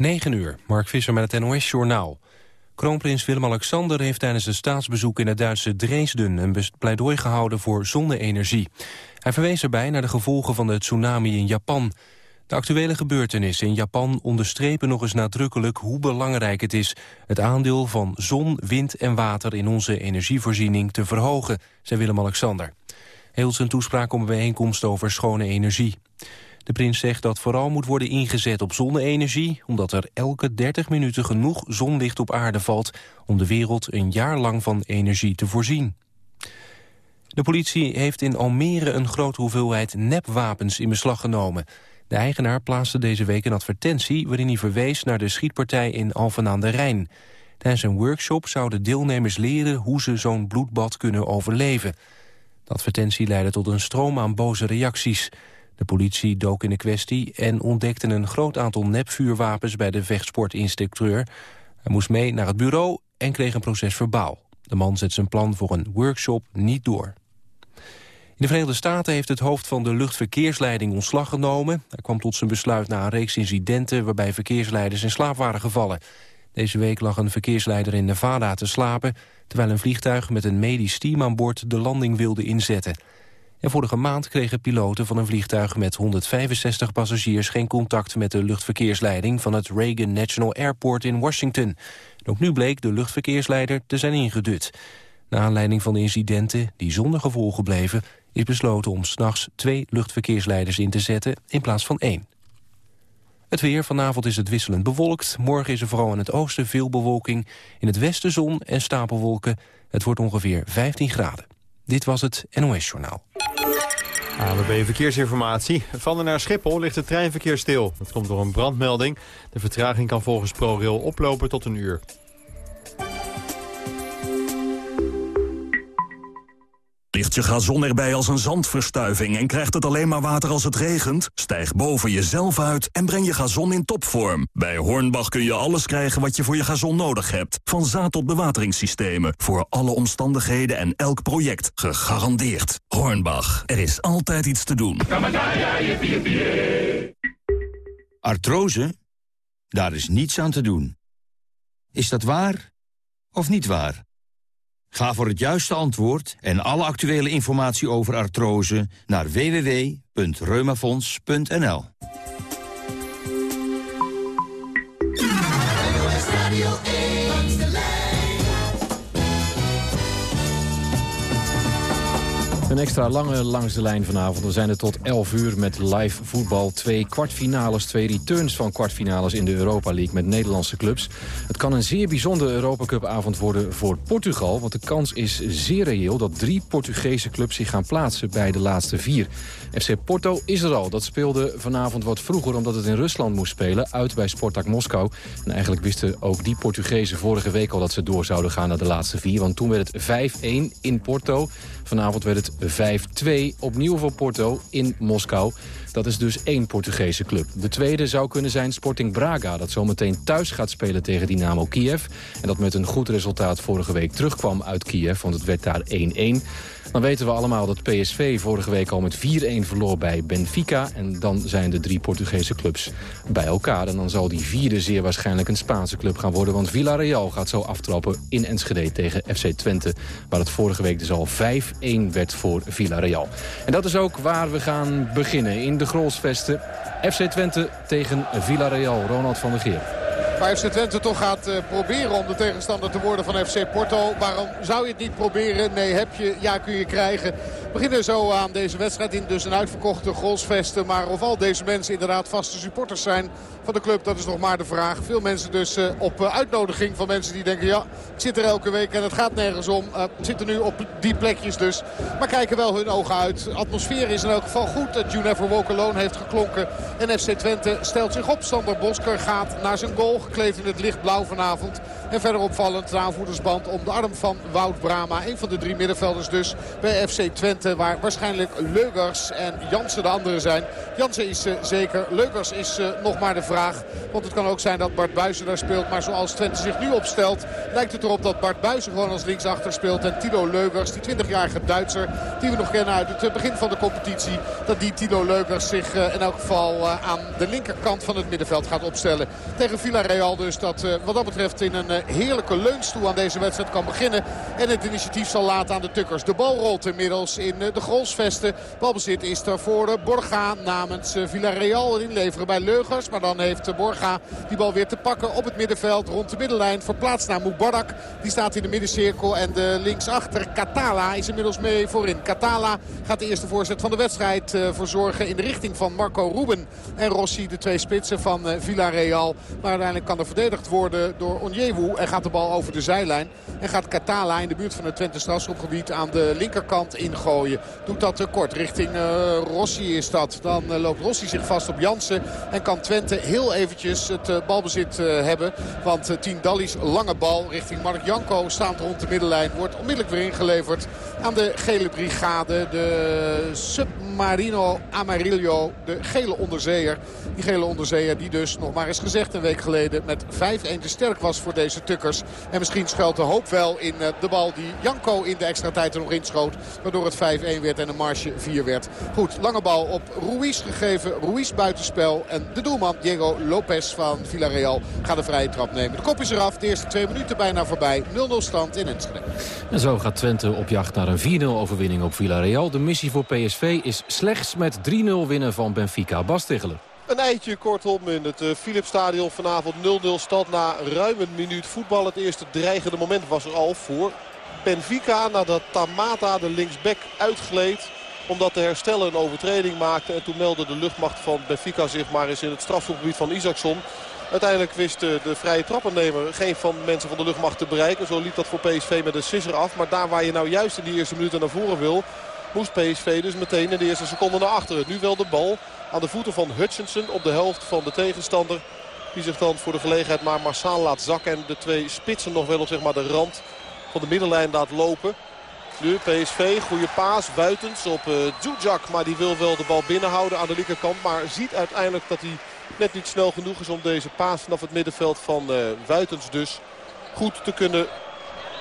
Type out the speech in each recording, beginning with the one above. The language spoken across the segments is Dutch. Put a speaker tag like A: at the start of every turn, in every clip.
A: 9 uur, Mark Visser met het NOS-journaal. Kroonprins Willem-Alexander heeft tijdens een staatsbezoek in het Duitse Dresden... een pleidooi gehouden voor zonne-energie. Hij verwees erbij naar de gevolgen van de tsunami in Japan. De actuele gebeurtenissen in Japan onderstrepen nog eens nadrukkelijk... hoe belangrijk het is het aandeel van zon, wind en water... in onze energievoorziening te verhogen, zei Willem-Alexander. Heel zijn toespraak om een bijeenkomst over schone energie. De prins zegt dat vooral moet worden ingezet op zonne-energie... omdat er elke 30 minuten genoeg zonlicht op aarde valt... om de wereld een jaar lang van energie te voorzien. De politie heeft in Almere een grote hoeveelheid nepwapens in beslag genomen. De eigenaar plaatste deze week een advertentie... waarin hij verwees naar de schietpartij in Alphen aan de Rijn. Tijdens een workshop zouden deelnemers leren hoe ze zo'n bloedbad kunnen overleven. De advertentie leidde tot een stroom aan boze reacties... De politie dook in de kwestie en ontdekte een groot aantal nepvuurwapens bij de vechtsportinstructeur. Hij moest mee naar het bureau en kreeg een proces verbaal. De man zet zijn plan voor een workshop niet door. In de Verenigde Staten heeft het hoofd van de luchtverkeersleiding ontslag genomen. Hij kwam tot zijn besluit na een reeks incidenten waarbij verkeersleiders in slaap waren gevallen. Deze week lag een verkeersleider in Nevada te slapen... terwijl een vliegtuig met een medisch team aan boord de landing wilde inzetten. En vorige maand kregen piloten van een vliegtuig met 165 passagiers... geen contact met de luchtverkeersleiding van het Reagan National Airport in Washington. ook nu bleek de luchtverkeersleider te zijn ingedut. Na aanleiding van de incidenten, die zonder gevolgen bleven... is besloten om s'nachts twee luchtverkeersleiders in te zetten in plaats van één. Het weer, vanavond is het wisselend bewolkt. Morgen is er vooral in het oosten veel bewolking. In het westen zon en stapelwolken. Het wordt ongeveer 15 graden. Dit was het NOS Journaal.
B: ANWB Verkeersinformatie. Van en naar Schiphol ligt het treinverkeer stil. Dat komt door een brandmelding. De vertraging kan volgens ProRail oplopen tot een uur.
C: Je gazon erbij als een zandverstuiving en krijgt het alleen maar water als het regent? Stijg boven jezelf uit en breng je gazon in topvorm. Bij Hornbach kun je alles krijgen wat je voor je gazon nodig hebt. Van zaad tot bewateringssystemen. Voor alle omstandigheden en elk project. Gegarandeerd. Hornbach, er is altijd iets te doen.
D: Artrose? Daar is niets aan te doen. Is dat waar of niet waar? Ga voor het juiste antwoord en alle actuele informatie over artrose naar www.reumafonds.nl.
E: Een extra lange langs de lijn vanavond. We zijn er tot 11 uur met live voetbal. Twee kwartfinales, twee returns van kwartfinales in de Europa League met Nederlandse clubs. Het kan een zeer bijzondere Europa Cup avond worden voor Portugal. Want de kans is zeer reëel dat drie Portugese clubs zich gaan plaatsen bij de laatste vier. FC Porto is er al. Dat speelde vanavond wat vroeger omdat het in Rusland moest spelen. Uit bij Spartak Moskou. En eigenlijk wisten ook die Portugezen vorige week al dat ze door zouden gaan naar de laatste vier. Want toen werd het 5-1 in Porto. Vanavond werd het 5-2 opnieuw voor Porto in Moskou. Dat is dus één Portugese club. De tweede zou kunnen zijn Sporting Braga... dat zometeen thuis gaat spelen tegen Dynamo Kiev. En dat met een goed resultaat vorige week terugkwam uit Kiev... want het werd daar 1-1. Dan weten we allemaal dat PSV vorige week al met 4-1 verloor bij Benfica. En dan zijn de drie Portugese clubs bij elkaar. En dan zal die vierde zeer waarschijnlijk een Spaanse club gaan worden. Want Villarreal gaat zo aftrappen in Enschede tegen FC Twente. Waar het vorige week dus al 5-1 werd voor Villarreal. En dat is ook waar we gaan beginnen. In de Grolsvesten. FC Twente tegen Villarreal. Ronald van der Geer.
F: Waar FC Twente toch gaat uh, proberen om de tegenstander te worden van FC Porto. Waarom zou je het niet proberen? Nee, heb je, ja kun je krijgen. Beginnen zo aan deze wedstrijd in dus een uitverkochte Grolsvesten. Maar of al deze mensen inderdaad vaste supporters zijn van de club, dat is nog maar de vraag. Veel mensen dus uh, op uh, uitnodiging van mensen die denken... ja, ik zit er elke week en het gaat nergens om. Uh, zitten nu op die plekjes dus. Maar kijken wel hun ogen uit. De atmosfeer is in elk geval goed. Dat You Never Walk Alone heeft geklonken. En FC Twente stelt zich op. Sander Bosker gaat naar zijn goal. Gekleed in het lichtblauw vanavond. En verder opvallend de aanvoerdersband om de arm van Wout Brama. Een van de drie middenvelders dus bij FC Twente. Twente. Waar waarschijnlijk Leugers en Jansen de anderen zijn. Jansen is zeker. Leugers is nog maar de vraag. Want het kan ook zijn dat Bart Buijsen daar speelt. Maar zoals Twente zich nu opstelt lijkt het erop dat Bart Buijsen gewoon als linksachter speelt. En Tilo Leugers, die 20-jarige Duitser die we nog kennen uit het begin van de competitie. Dat die Tilo Leugers zich in elk geval aan de linkerkant van het middenveld gaat opstellen. Tegen Villarreal dus dat wat dat betreft in een heerlijke leunstoel aan deze wedstrijd kan beginnen. En het initiatief zal laten aan de tukkers. De bal rolt inmiddels in de grolsvesten. Balbezit is er voor Borga namens Villarreal inleveren bij Leugers. Maar dan heeft Borga die bal weer te pakken op het middenveld rond de middenlijn. Verplaatst naar Mubarak. Die staat in de middencirkel. En de linksachter Katala is inmiddels mee voorin. Katala gaat de eerste voorzet van de wedstrijd verzorgen in de richting van Marco Ruben en Rossi. De twee spitsen van Villarreal. Maar uiteindelijk kan er verdedigd worden door Onyewu. En gaat de bal over de zijlijn. En gaat Katala in de buurt van het Twente strafschopgebied aan de linkerkant ingooien. Doet dat kort richting Rossi is dat. Dan loopt Rossi zich vast op Jansen. En kan Twente heel eventjes het balbezit hebben. Want Tien Dalli's lange bal richting Mark Janko staat rond de middenlijn. Wordt onmiddellijk weer ingeleverd aan de gele brigade. De Submarino Amarillo, de gele onderzeeër. Die gele onderzeeër die dus, nog maar eens gezegd een week geleden... met 5-1 te sterk was voor deze tukkers. En misschien schuilt de hoop wel in de bal die Janko in de extra tijd er nog inschoot. Waardoor het 5-1 werd en de marge 4 werd. Goed, lange bal op Ruiz gegeven. Ruiz buitenspel. En de doelman Diego Lopez van Villarreal gaat de vrije trap nemen. De kop is eraf. De eerste twee minuten bijna voorbij. 0-0 stand in Enschede.
E: En zo gaat Twente op jacht naar een 4-0 overwinning op Villarreal. De missie voor PSV is slechts met 3-0 winnen van Benfica. Bas Tichelen.
G: Een eitje kortom in het Philipsstadion vanavond 0-0 stand na ruim een minuut voetbal. Het eerste dreigende moment was er al voor Benfica nadat Tamata de linksback uitgleed omdat de herstellen een overtreding maakte. En toen meldde de luchtmacht van Benfica zich maar eens in het strafschopgebied van Isaacson. Uiteindelijk wist de, vrije trappennemer geen van mensen van de luchtmacht te bereiken. Zo liep dat voor PSV met een sisser af. Maar daar waar je nou juist in die eerste minuten naar voren wil... moest PSV dus meteen in de eerste seconde naar achteren. Nu wel de bal aan de voeten van Hutchinson op de helft van de tegenstander. Die zich dan voor de gelegenheid maar massaal laat zakken. En de twee spitsen nog wel op zeg maar, de rand van de middenlijn laat lopen. Nu PSV, goede paas, buitens op uh. Maar die wil wel de bal binnenhouden aan de linkerkant. Maar ziet uiteindelijk dat hij net niet snel genoeg is om deze paas vanaf het middenveld van uh, dus goed te kunnen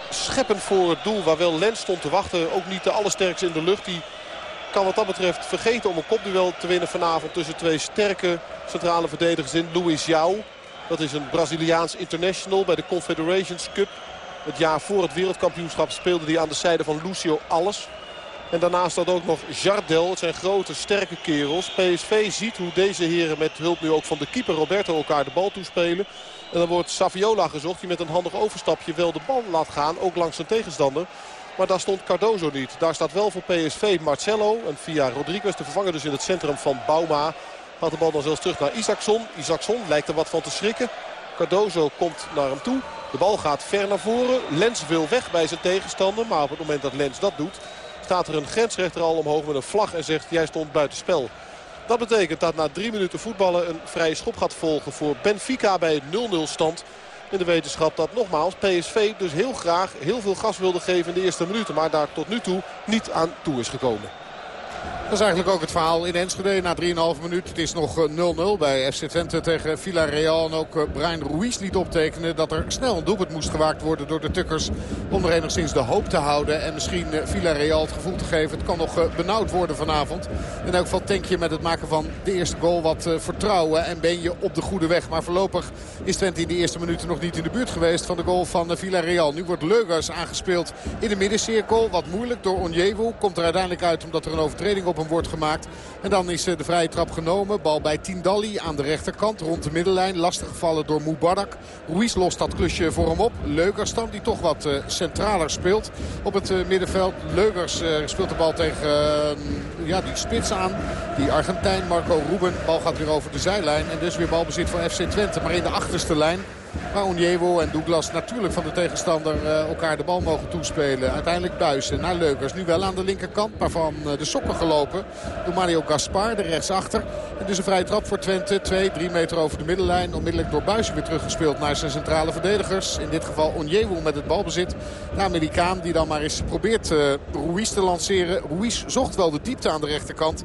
G: scheppen voor het doel. Waar wel Lens stond te wachten. Ook niet de allersterkste in de lucht. Die kan wat dat betreft vergeten om een kopduel te winnen vanavond tussen twee sterke centrale verdedigers in. Luis Jou, dat is een Braziliaans international bij de Confederations Cup. Het jaar voor het wereldkampioenschap speelde hij aan de zijde van Lucio Alles. En daarnaast had ook nog Jardel. Het zijn grote, sterke kerels. PSV ziet hoe deze heren met hulp nu ook van de keeper Roberto elkaar de bal toespelen. En dan wordt Saviola gezocht die met een handig overstapje wel de bal laat gaan. Ook langs zijn tegenstander. Maar daar stond Cardozo niet. Daar staat wel voor PSV Marcelo. En via Rodriguez de vervanger dus in het centrum van Bauma. Gaat de bal dan zelfs terug naar Isaacson. Isaacson lijkt er wat van te schrikken. Cardozo komt naar hem toe. De bal gaat ver naar voren. Lens wil weg bij zijn tegenstander. Maar op het moment dat Lens dat doet... staat er een grensrechter al omhoog met een vlag en zegt... jij stond buitenspel. Dat betekent dat na drie minuten voetballen een vrije schop gaat volgen voor Benfica bij het 0-0 stand. In de wetenschap dat nogmaals PSV dus heel graag heel veel gas wilde geven in de eerste minuten. Maar daar tot nu toe niet aan toe is gekomen.
F: Dat is eigenlijk ook het verhaal in Enschede na 3,5 minuut. Het is nog 0-0 eh, bij FC Twente tegen Villarreal. En ook eh, Brian Ruiz liet optekenen dat er snel een doelpunt moest gewaakt worden door de Tukkers. Om er enigszins de hoop te houden en misschien eh, Villarreal het gevoel te geven. Het kan nog benauwd worden vanavond. In elk geval tank je met het maken van de eerste goal wat vertrouwen. En ben je op de goede weg. Maar voorlopig is Twente in de eerste minuten nog niet in de buurt geweest van de goal van Villarreal. Nu wordt Leugers aangespeeld in de middencirkel. Wat moeilijk door Onjewu. Komt er uiteindelijk uit omdat er een overtreding op hem wordt gemaakt. En dan is eh, de vrije trap genomen. Bal bij Tindalli aan de rechterkant rond de middenlijn. Lastig gevallen door Mubarak. Ruiz lost dat klusje voor hem op. Leugers dan die toch wat uh, centraler speelt op het uh, middenveld. Leugers uh, speelt de bal tegen ja, die spits aan. Die Argentijn Marco Ruben. Bal gaat weer over de zijlijn. En dus weer balbezit van FC Twente. Maar in de achterste lijn Waar Onjewo en Douglas natuurlijk van de tegenstander uh, elkaar de bal mogen toespelen. Uiteindelijk buizen naar Leukers. Nu wel aan de linkerkant, maar van uh, de sokken gelopen door Mario Gaspar, de rechtsachter. En dus een vrije trap voor Twente. 2, 3 meter over de middenlijn. Onmiddellijk door Buisje weer teruggespeeld naar zijn centrale verdedigers. In dit geval Onyewu met het balbezit. De Amerikaan die dan maar eens probeert uh, Ruiz te lanceren. Ruiz zocht wel de diepte aan de rechterkant.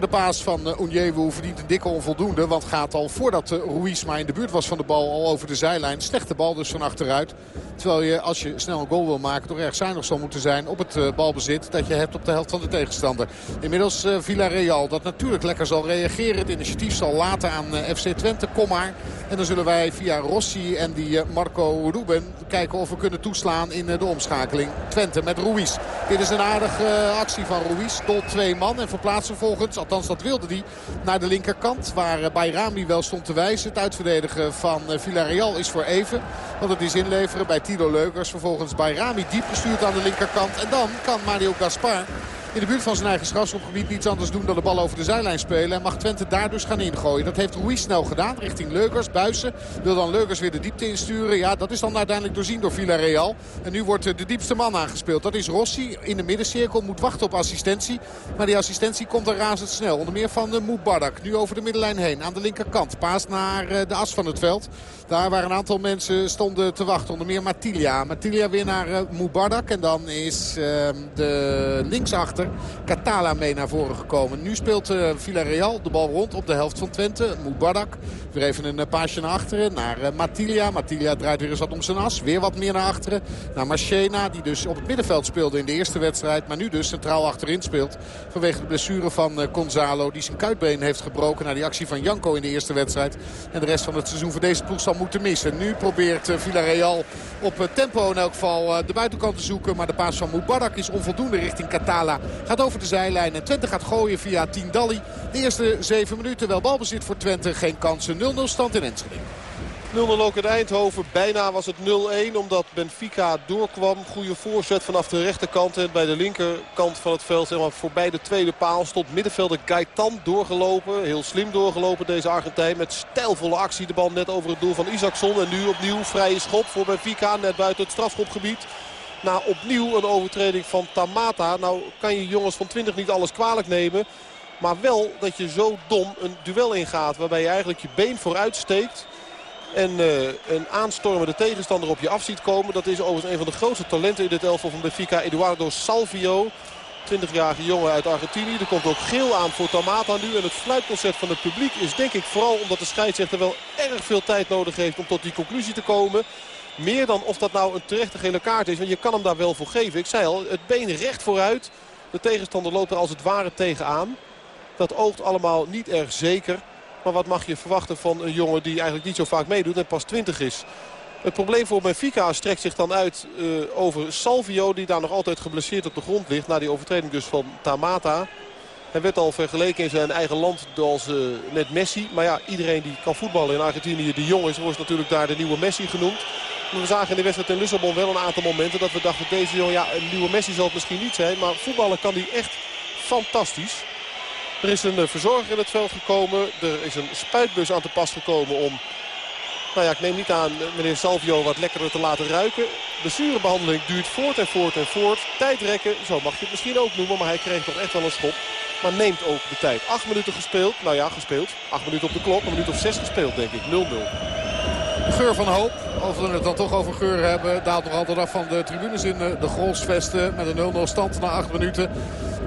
F: De paas van uh, verdient een dikke onvoldoende. Want gaat al voordat uh, Ruiz maar in de buurt was van de bal al over de zijlijn. Slechte bal dus van achteruit. Terwijl je als je snel een goal wil maken toch erg zuinig zal moeten zijn op het uh, balbezit dat je hebt op de helft van de tegenstander. Inmiddels uh, Villarreal dat natuurlijk lekker zal reageren. Het initiatief zal laten aan uh, FC Twente. Kom maar. En dan zullen wij via Rossi en die Marco Ruben kijken of we kunnen toeslaan in de omschakeling. Twente met Ruiz. Dit is een aardige actie van Ruiz. Dolt twee man en verplaatst vervolgens, althans dat wilde hij, naar de linkerkant. Waar Bayrami wel stond te wijzen. Het uitverdedigen van Villarreal is voor even. Want het is inleveren bij Tilo Leukers. Vervolgens Bayrami diep gestuurd aan de linkerkant. En dan kan Mario Gaspar in de buurt van zijn eigen strafschopgebied niets anders doen dan de bal over de zijlijn spelen. En mag Twente daar dus gaan ingooien. Dat heeft Ruiz snel gedaan richting Leukers. Buisen wil dan Leukers weer de diepte insturen. Ja, dat is dan uiteindelijk doorzien door Villarreal. En nu wordt de diepste man aangespeeld. Dat is Rossi in de middencirkel. Moet wachten op assistentie. Maar die assistentie komt er razendsnel. Onder meer van Mubarak. Nu over de middenlijn heen. Aan de linkerkant. Paas naar de as van het veld. Daar waar een aantal mensen stonden te wachten. Onder meer Matilia. Matilia weer naar Mubarak. En dan is uh, de linksachter Catala mee naar voren gekomen. Nu speelt uh, Villarreal de bal rond op de helft van Twente. Mubarak weer even een paasje naar achteren. Naar uh, Matilia. Matilia draait weer eens wat om zijn as. Weer wat meer naar achteren. Naar Marchena die dus op het middenveld speelde in de eerste wedstrijd. Maar nu dus centraal achterin speelt. Vanwege de blessure van Gonzalo. Die zijn kuitbeen heeft gebroken na die actie van Janko in de eerste wedstrijd. En de rest van het seizoen voor deze ploeg zal moeten missen. Nu probeert Villarreal op tempo in elk geval de buitenkant te zoeken. Maar de paas van Mubarak is onvoldoende richting Catala. Gaat over de zijlijn en Twente gaat gooien via Tindalli. De eerste zeven minuten wel balbezit voor Twente. Geen kansen. 0-0 stand in Enschede.
G: 0-0 ook in Eindhoven. Bijna was het 0-1 omdat Benfica doorkwam. Goede voorzet vanaf de rechterkant. En bij de linkerkant van het veld, zeg maar, voorbij de tweede paal, stond middenvelder Gaetan doorgelopen. Heel slim doorgelopen deze Argentijn. Met stijlvolle actie de bal net over het doel van Isaacson. En nu opnieuw vrije schop voor Benfica. Net buiten het strafschopgebied. Na opnieuw een overtreding van Tamata. Nou kan je jongens van 20 niet alles kwalijk nemen. Maar wel dat je zo dom een duel ingaat. Waarbij je eigenlijk je been vooruit steekt. En uh, een aanstormende tegenstander op je af ziet komen. Dat is overigens een van de grootste talenten in dit elftal van Benfica. Eduardo Salvio. 20-jarige jongen uit Argentinië. Er komt ook geel aan voor Tamata nu. En het fluitconcert van het publiek is denk ik vooral omdat de scheidsrechter wel erg veel tijd nodig heeft om tot die conclusie te komen. Meer dan of dat nou een terechte gele kaart is. Want je kan hem daar wel voor geven. Ik zei al, het been recht vooruit. De tegenstander loopt er als het ware tegenaan. Dat oogt allemaal niet erg zeker. Maar wat mag je verwachten van een jongen die eigenlijk niet zo vaak meedoet en pas 20 is. Het probleem voor Benfica strekt zich dan uit uh, over Salvio. Die daar nog altijd geblesseerd op de grond ligt. Na die overtreding dus van Tamata. Hij werd al vergeleken in zijn eigen land als uh, net Messi. Maar ja, iedereen die kan voetballen in Argentinië, die jong is, wordt natuurlijk daar de nieuwe Messi genoemd. We zagen in de wedstrijd in Lissabon wel een aantal momenten dat we dachten deze jongen, ja een nieuwe Messi zal het misschien niet zijn. Maar voetballen kan hij echt fantastisch. Er is een verzorger in het veld gekomen. Er is een spuitbus aan te pas gekomen om... Nou ja, ik neem niet aan meneer Salvio wat lekkerder te laten ruiken. De zurebehandeling duurt voort en voort en voort. Tijdrekken, zo mag je het misschien ook noemen. Maar hij kreeg toch echt wel een schop. Maar neemt ook de tijd. Acht minuten gespeeld. Nou ja, gespeeld. Acht minuten op de klok. Een minuut of zes gespeeld, denk ik. 0-0.
F: De geur van hoop, als we het dan toch over geur hebben, daalt nog altijd af van de tribunes in de Grolsvesten. Met een 0-0 stand na acht minuten.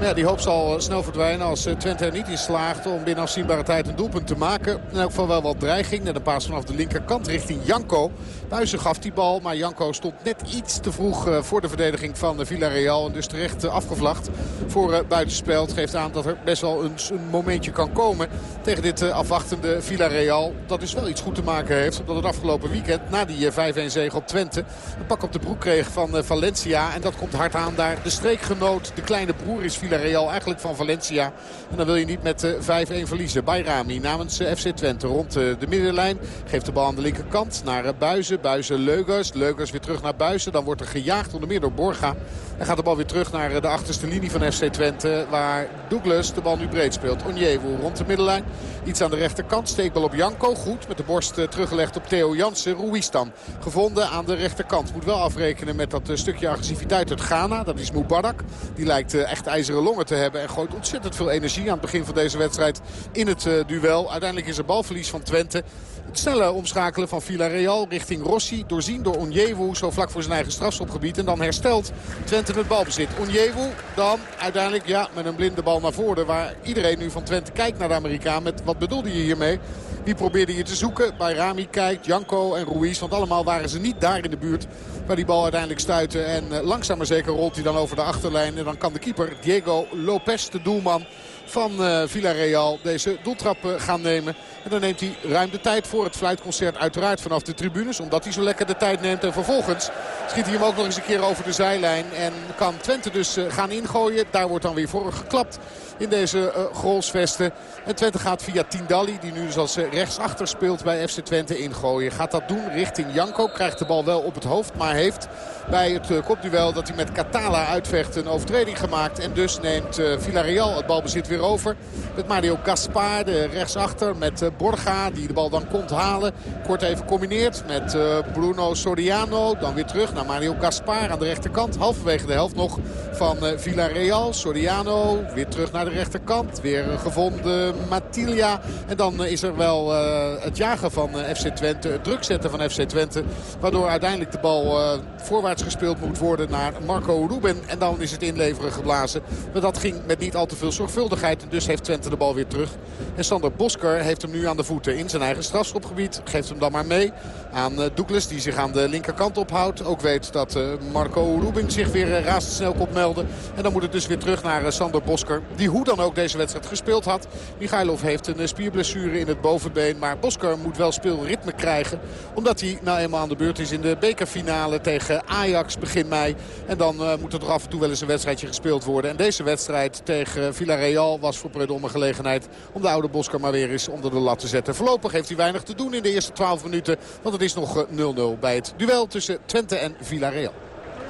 F: Ja, die hoop zal snel verdwijnen als Twente er niet in slaagt om binnen afzienbare tijd een doelpunt te maken. In elk geval wel wat dreiging. Net een paas vanaf de linkerkant richting Janko. Buizen gaf die bal, maar Janko stond net iets te vroeg voor de verdediging van Villarreal. En dus terecht afgevlacht voor buitenspel. Het geeft aan dat er best wel een, een momentje kan komen tegen dit afwachtende Villarreal. Dat dus wel iets goed te maken heeft. Omdat het afgelopen weekend na die 5-1 zege op Twente een pak op de broek kreeg van Valencia. En dat komt hard aan daar. De streekgenoot, de kleine broer is Villarreal eigenlijk van Valencia. En dan wil je niet met 5-1 verliezen. Bayrami namens FC Twente rond de middenlijn. Geeft de bal aan de linkerkant naar Buizen. Buizen Leugers. Leugers weer terug naar Buizen. Dan wordt er gejaagd onder meer door Borga. En gaat de bal weer terug naar de achterste linie van FC Twente. Waar Douglas de bal nu breed speelt. Onjevo rond de middenlijn. Iets aan de rechterkant. Steekbal op Janko. Goed. Met de borst teruggelegd op Theo Jansen. Ruiz dan. Gevonden aan de rechterkant. Moet wel afrekenen met dat stukje agressiviteit uit Ghana. Dat is Mubarak. Die lijkt echt ijzeren longen te hebben. En gooit ontzettend veel energie aan het begin van deze wedstrijd in het duel. Uiteindelijk is er balverlies van Twente. Het snelle omschakelen van Villarreal richting Rossi. Doorzien door Onjewu zo vlak voor zijn eigen strafschopgebied. En dan herstelt Twente het balbezit. Onjewu dan uiteindelijk ja, met een blinde bal naar voren. Waar iedereen nu van Twente kijkt naar de Amerikaan. Met wat bedoelde je hiermee? Wie probeerde je te zoeken? Bij Rami kijkt, Janko en Ruiz. Want allemaal waren ze niet daar in de buurt waar die bal uiteindelijk stuitte. En uh, langzaam maar zeker rolt hij dan over de achterlijn. En dan kan de keeper Diego Lopez, de doelman van uh, Villarreal deze doeltrap gaan nemen. En dan neemt hij ruim de tijd voor het fluitconcert uiteraard vanaf de tribunes. Omdat hij zo lekker de tijd neemt. En vervolgens schiet hij hem ook nog eens een keer over de zijlijn. En kan Twente dus gaan ingooien. Daar wordt dan weer voor geklapt in deze uh, goalsvesten. En Twente gaat via Tindalli, die nu dus als rechtsachter speelt bij FC Twente ingooien. Gaat dat doen richting Janko. Krijgt de bal wel op het hoofd, maar heeft bij het kopduel dat hij met Catala uitvecht een overtreding gemaakt. En dus neemt Villarreal het balbezit weer over. Met Mario Gaspar, de rechtsachter, met Borga die de bal dan komt halen. Kort even combineert met Bruno Soriano. Dan weer terug naar Mario Gaspar aan de rechterkant. Halverwege de helft nog van Villarreal. Soriano weer terug naar de rechterkant. Weer gevonden Matilia. En dan is er wel het jagen van FC Twente. Het druk zetten van FC Twente. Waardoor uiteindelijk de bal voorwaarts gespeeld moet worden naar Marco Ruben. En dan is het inleveren geblazen. Maar dat ging met niet al te veel zorgvuldigheid. En dus heeft Twente de bal weer terug. En Sander Bosker heeft hem nu aan de voeten in zijn eigen strafschopgebied. Geeft hem dan maar mee aan Douglas die zich aan de linkerkant ophoudt. Ook weet dat Marco Ruben zich weer razendsnel komt melden. En dan moet het dus weer terug naar Sander Bosker. Die hoe dan ook deze wedstrijd gespeeld had. Michailov heeft een spierblessure in het bovenbeen. Maar Bosker moet wel speelritme krijgen. Omdat hij nou eenmaal aan de beurt is in de bekerfinale tegen Ajax begin mei. En dan moet er af en toe wel eens een wedstrijdje gespeeld worden. En deze wedstrijd tegen Villarreal was voor Predom een gelegenheid om de oude Bosker maar weer eens onder de lat te zetten. Voorlopig heeft hij weinig te doen in de eerste 12 minuten. Want het is nog 0-0 bij het duel tussen Twente en Villarreal.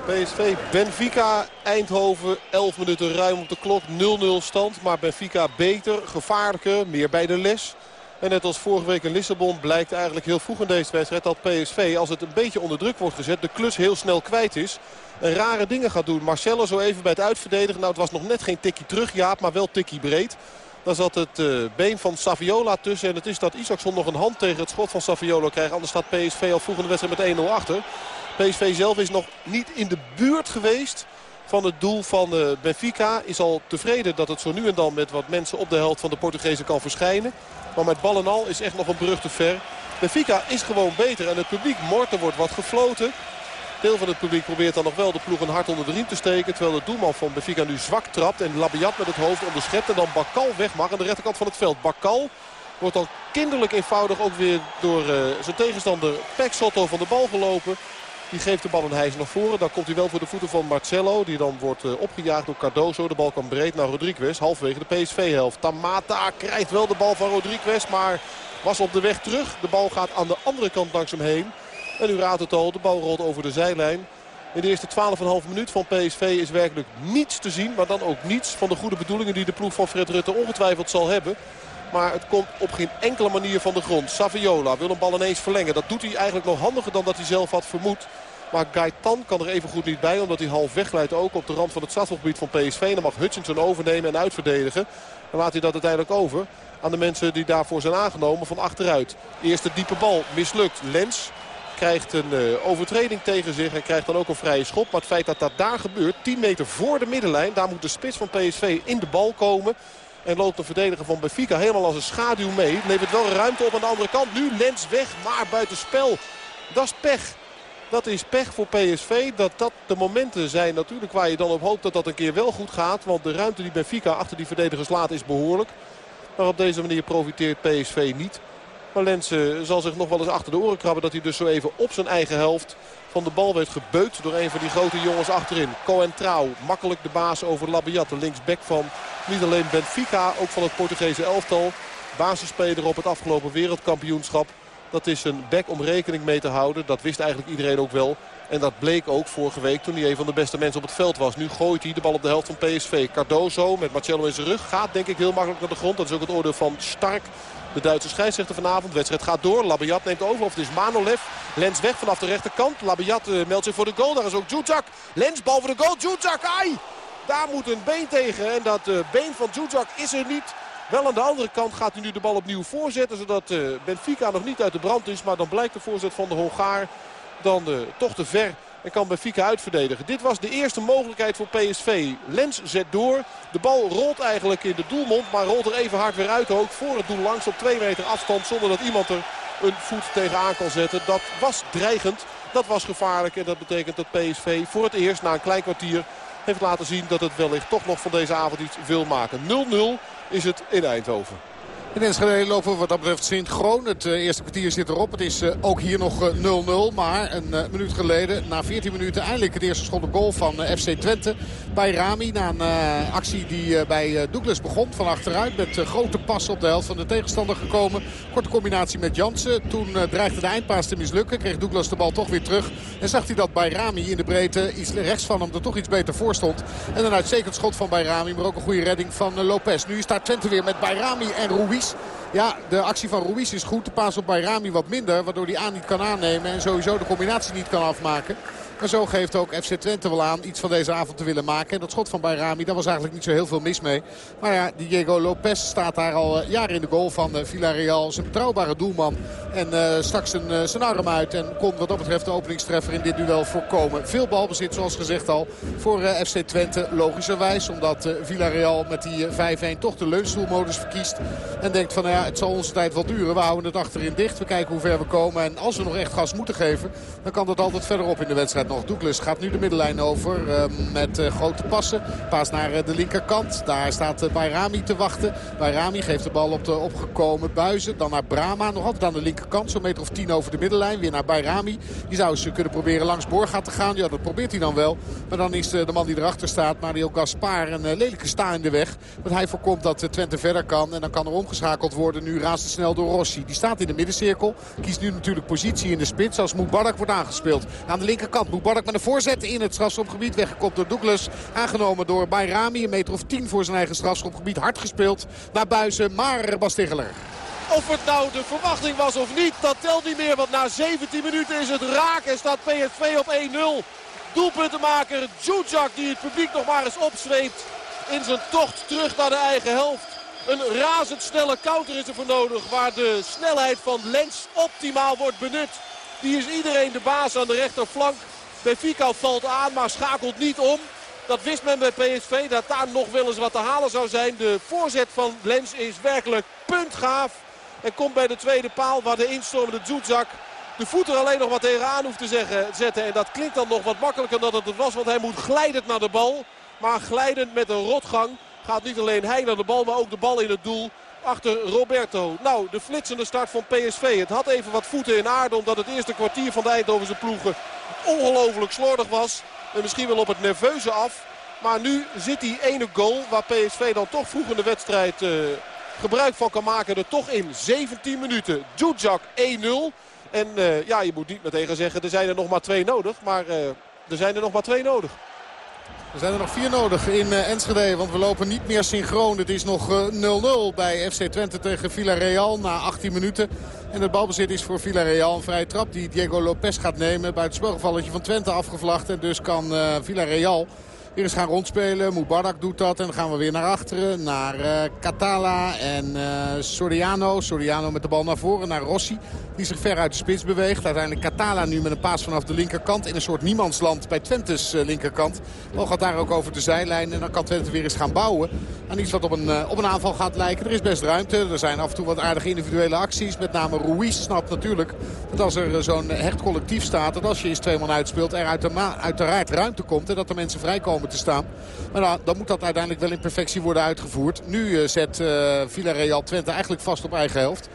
G: PSV, Benfica, Eindhoven, 11 minuten ruim op de klok, 0-0 stand. Maar Benfica beter, gevaarlijker, meer bij de les. En net als vorige week in Lissabon blijkt eigenlijk heel vroeg in deze wedstrijd dat PSV, als het een beetje onder druk wordt gezet, de klus heel snel kwijt is. En rare dingen gaat doen. Marcelo zo even bij het uitverdedigen. Nou, het was nog net geen tikkie terug, Jaap, maar wel tikkie breed. Dan zat het uh, been van Saviola tussen. En het is dat Isaacson nog een hand tegen het schot van Saviola krijgt. Anders staat PSV al vroeg in de wedstrijd met 1-0 achter. PSV zelf is nog niet in de buurt geweest van het doel van uh, Benfica. Is al tevreden dat het zo nu en dan met wat mensen op de helft van de Portugezen kan verschijnen. Maar met bal en al is echt nog een brug te ver. Benfica is gewoon beter en het publiek morten wordt wat gefloten. Deel van het publiek probeert dan nog wel de ploeg een hart onder de riem te steken. Terwijl de doelman van Benfica nu zwak trapt. En Labiat met het hoofd onderschept. En dan Bakal weg mag aan de rechterkant van het veld. Bakal wordt dan kinderlijk eenvoudig ook weer door uh, zijn tegenstander Pek Sotto van de bal gelopen. Die geeft de bal een hijs naar voren. Dan komt hij wel voor de voeten van Marcelo. Die dan wordt uh, opgejaagd door Cardoso. De bal kan breed naar Rodriguez. Halfwege de PSV-helft. Tamata krijgt wel de bal van Rodriguez. Maar was op de weg terug. De bal gaat aan de andere kant langs hem heen. En u raadt het al. De bal rolt over de zijlijn. In de eerste 12,5 minuut van PSV is werkelijk niets te zien. Maar dan ook niets van de goede bedoelingen die de ploeg van Fred Rutte ongetwijfeld zal hebben. Maar het komt op geen enkele manier van de grond. Saviola wil een bal ineens verlengen. Dat doet hij eigenlijk nog handiger dan dat hij zelf had vermoed. Maar Gaetan kan er even goed niet bij. Omdat hij half wegleidt ook op de rand van het strafgebied van PSV. Dan mag Hutchinson overnemen en uitverdedigen. Dan laat hij dat uiteindelijk over aan de mensen die daarvoor zijn aangenomen van achteruit. Eerste diepe bal mislukt. Lens krijgt een uh, overtreding tegen zich en krijgt dan ook een vrije schop. Maar het feit dat dat daar gebeurt, 10 meter voor de middenlijn... daar moet de spits van PSV in de bal komen... En loopt de verdediger van Benfica helemaal als een schaduw mee. Levert wel ruimte op aan de andere kant. Nu Lens weg, maar buitenspel. Dat is pech. Dat is pech voor PSV. Dat dat de momenten zijn natuurlijk waar je dan op hoopt dat dat een keer wel goed gaat. Want de ruimte die Benfica achter die verdedigers laat is behoorlijk. Maar op deze manier profiteert PSV niet. Maar Lens zal zich nog wel eens achter de oren krabben dat hij dus zo even op zijn eigen helft van de bal werd gebeut door een van die grote jongens achterin. Cohen Trouw, makkelijk de baas over Labiat, de linksback van niet alleen Benfica, ook van het Portugese elftal. Basisspeler op het afgelopen wereldkampioenschap. Dat is een back om rekening mee te houden. Dat wist eigenlijk iedereen ook wel. En dat bleek ook vorige week toen hij een van de beste mensen op het veld was. Nu gooit hij de bal op de helft van PSV. Cardozo met Marcello in zijn rug gaat denk ik heel makkelijk naar de grond. Dat is ook het oordeel van Stark. De Duitse scheidsrechter vanavond. Wedstrijd gaat door. Labiat neemt over. Of het is Manolev. Lens weg vanaf de rechterkant. Labiat uh, meldt zich voor de goal. Daar is ook Djudjak. Lens bal voor de goal. Djudjak. Ai! Daar moet een been tegen. En dat uh, been van Djudjak is er niet. Wel aan de andere kant gaat hij nu de bal opnieuw voorzetten. Zodat uh, Benfica nog niet uit de brand is. Maar dan blijkt de voorzet van de Hongaar dan toch te ver. En kan Benfica uitverdedigen. Dit was de eerste mogelijkheid voor PSV. Lens zet door. De bal rolt eigenlijk in de doelmond. Maar rolt er even hard weer uit ook. Voor het doel langs op 2 meter afstand. Zonder dat iemand er een voet tegenaan kan zetten. Dat was dreigend. Dat was gevaarlijk. En dat betekent dat PSV voor het eerst na een klein kwartier heeft laten zien dat het wellicht toch nog van deze avond iets wil maken. 0-0 is het in Eindhoven.
F: In Enschede lopen we wat dat betreft synchroon. Het uh, eerste kwartier zit erop. Het is uh, ook hier nog 0-0. Uh, maar een minuut geleden, na 14 minuten, eindelijk het eerste schot op goal van FC Twente. Bij Rami, na een actie die bij Douglas begon van achteruit. Met grote passen op de helft van de tegenstander gekomen. Korte combinatie met Jansen. Toen dreigde de eindpaas te mislukken. Kreeg Douglas de bal toch weer terug. En zag hij dat bij Rami in de breedte iets rechts van hem er toch iets beter voor stond. En een uitstekend schot van Bayrami. Maar ook een goede redding van Lopez. Nu staat Twente weer met Bayrami en Ruiz. Ja, de actie van Ruiz is goed. De paas op Bayrami wat minder. Waardoor hij aan niet kan aannemen. En sowieso de combinatie niet kan afmaken. Maar zo geeft ook FC Twente wel aan iets van deze avond te willen maken. En dat schot van Bayrami, daar was eigenlijk niet zo heel veel mis mee. Maar ja, Diego Lopez staat daar al jaren in de goal van Villarreal. Zijn betrouwbare doelman. En uh, zijn, arm uit en kon wat dat betreft de openingstreffer in dit duel voorkomen. Veel balbezit zoals gezegd al voor FC Twente. Logischerwijs omdat Villarreal met die 5-1 toch de leunstoelmodus verkiest. En denkt van nou ja, het zal onze tijd wel duren. We houden het achterin dicht. We kijken hoe ver we komen. En als we nog echt gas moeten geven, dan kan dat altijd verderop in de wedstrijd nog. Douglas gaat nu de middenlijn over uh, met uh, grote passen. Paas naar uh, de linkerkant. Daar staat Bayrami te wachten. Bayrami geeft de bal op de opgekomen buizen. Dan naar Brama. Nog altijd aan de linkerkant. Zo'n meter of tien over de middenlijn. Weer naar Bayrami. Die zou eens kunnen proberen langs Borga te gaan. Ja, dat probeert hij dan wel. Maar dan is de man die erachter staat, Mario Gaspar, een lelijke sta in de weg. Want hij voorkomt dat Twente verder kan. En dan kan er omgeschakeld worden nu razendsnel door Rossi. Die staat in de middencirkel. Kiest nu natuurlijk positie in de spits als Mubarak wordt aangespeeld. Aan de linkerkant Mubarak met een voorzet in het strafschopgebied. Weggekopt door Douglas. Aangenomen door Bayrami. Een meter of tien voor zijn eigen strafschopgebied. Hard gespeeld naar Buizen. Maar Bas.
G: Of het nou de verwachting was of niet, dat telt niet meer. Want na 17 minuten is het raak en staat PSV op 1-0. Doelpuntenmaker Djudjak die het publiek nog maar eens opzweept in zijn tocht terug naar de eigen helft. Een razendsnelle counter is er voor nodig waar de snelheid van Lens optimaal wordt benut. Die is iedereen de baas aan de rechterflank. Benfica valt aan, maar schakelt niet om. Dat wist men bij PSV, dat daar nog wel eens wat te halen zou zijn. De voorzet van Lens is werkelijk puntgaaf. En komt bij de tweede paal waar de instormende Zoetzak de voet er alleen nog wat tegenaan hoeft te zeggen, zetten. En dat klinkt dan nog wat makkelijker dan het was. Want hij moet glijdend naar de bal. Maar glijdend met een rotgang gaat niet alleen hij naar de bal, maar ook de bal in het doel achter Roberto. Nou, de flitsende start van PSV. Het had even wat voeten in aarde omdat het eerste kwartier van de Eindhovense ploegen ongelooflijk slordig was. En misschien wel op het nerveuze af. Maar nu zit die ene goal waar PSV dan toch vroeg in de wedstrijd uh, gebruik van kan maken. Er toch in 17 minuten. Djudjak 1-0. En uh, ja, je moet niet meteen gaan zeggen er zijn er nog maar twee nodig. Maar uh, er zijn er nog maar twee nodig.
F: Er zijn er nog vier nodig in uh, Enschede, want we lopen niet meer synchroon. Het is nog 0-0 uh, bij FC Twente tegen Villarreal na 18 minuten. En het balbezit is voor Villarreal een vrije trap die Diego Lopez gaat nemen. Bij het spelgevalletje van Twente afgevlacht. En dus kan uh, Villarreal weer eens gaan rondspelen. Mubarak doet dat. En dan gaan we weer naar achteren. Naar uh, Catala en uh, Soriano. Soriano met de bal naar voren. Naar Rossi. Die zich ver uit de spits beweegt. Uiteindelijk Catala nu met een paas vanaf de linkerkant. In een soort niemandsland bij Twente's uh, linkerkant. Bal gaat daar ook over de zijlijn. En dan kan Twente weer eens gaan bouwen. Aan iets wat op een, op een aanval gaat lijken. Er is best ruimte. Er zijn af en toe wat aardige individuele acties. Met name Ruiz snapt natuurlijk dat als er zo'n hecht collectief staat. Dat als je eens twee man uitspeelt er uiteraard ruimte komt. En dat er mensen vrijkomen te staan. Maar dan moet dat uiteindelijk wel in perfectie worden uitgevoerd. Nu uh, zet uh, Villarreal Twente eigenlijk vast op eigen helft.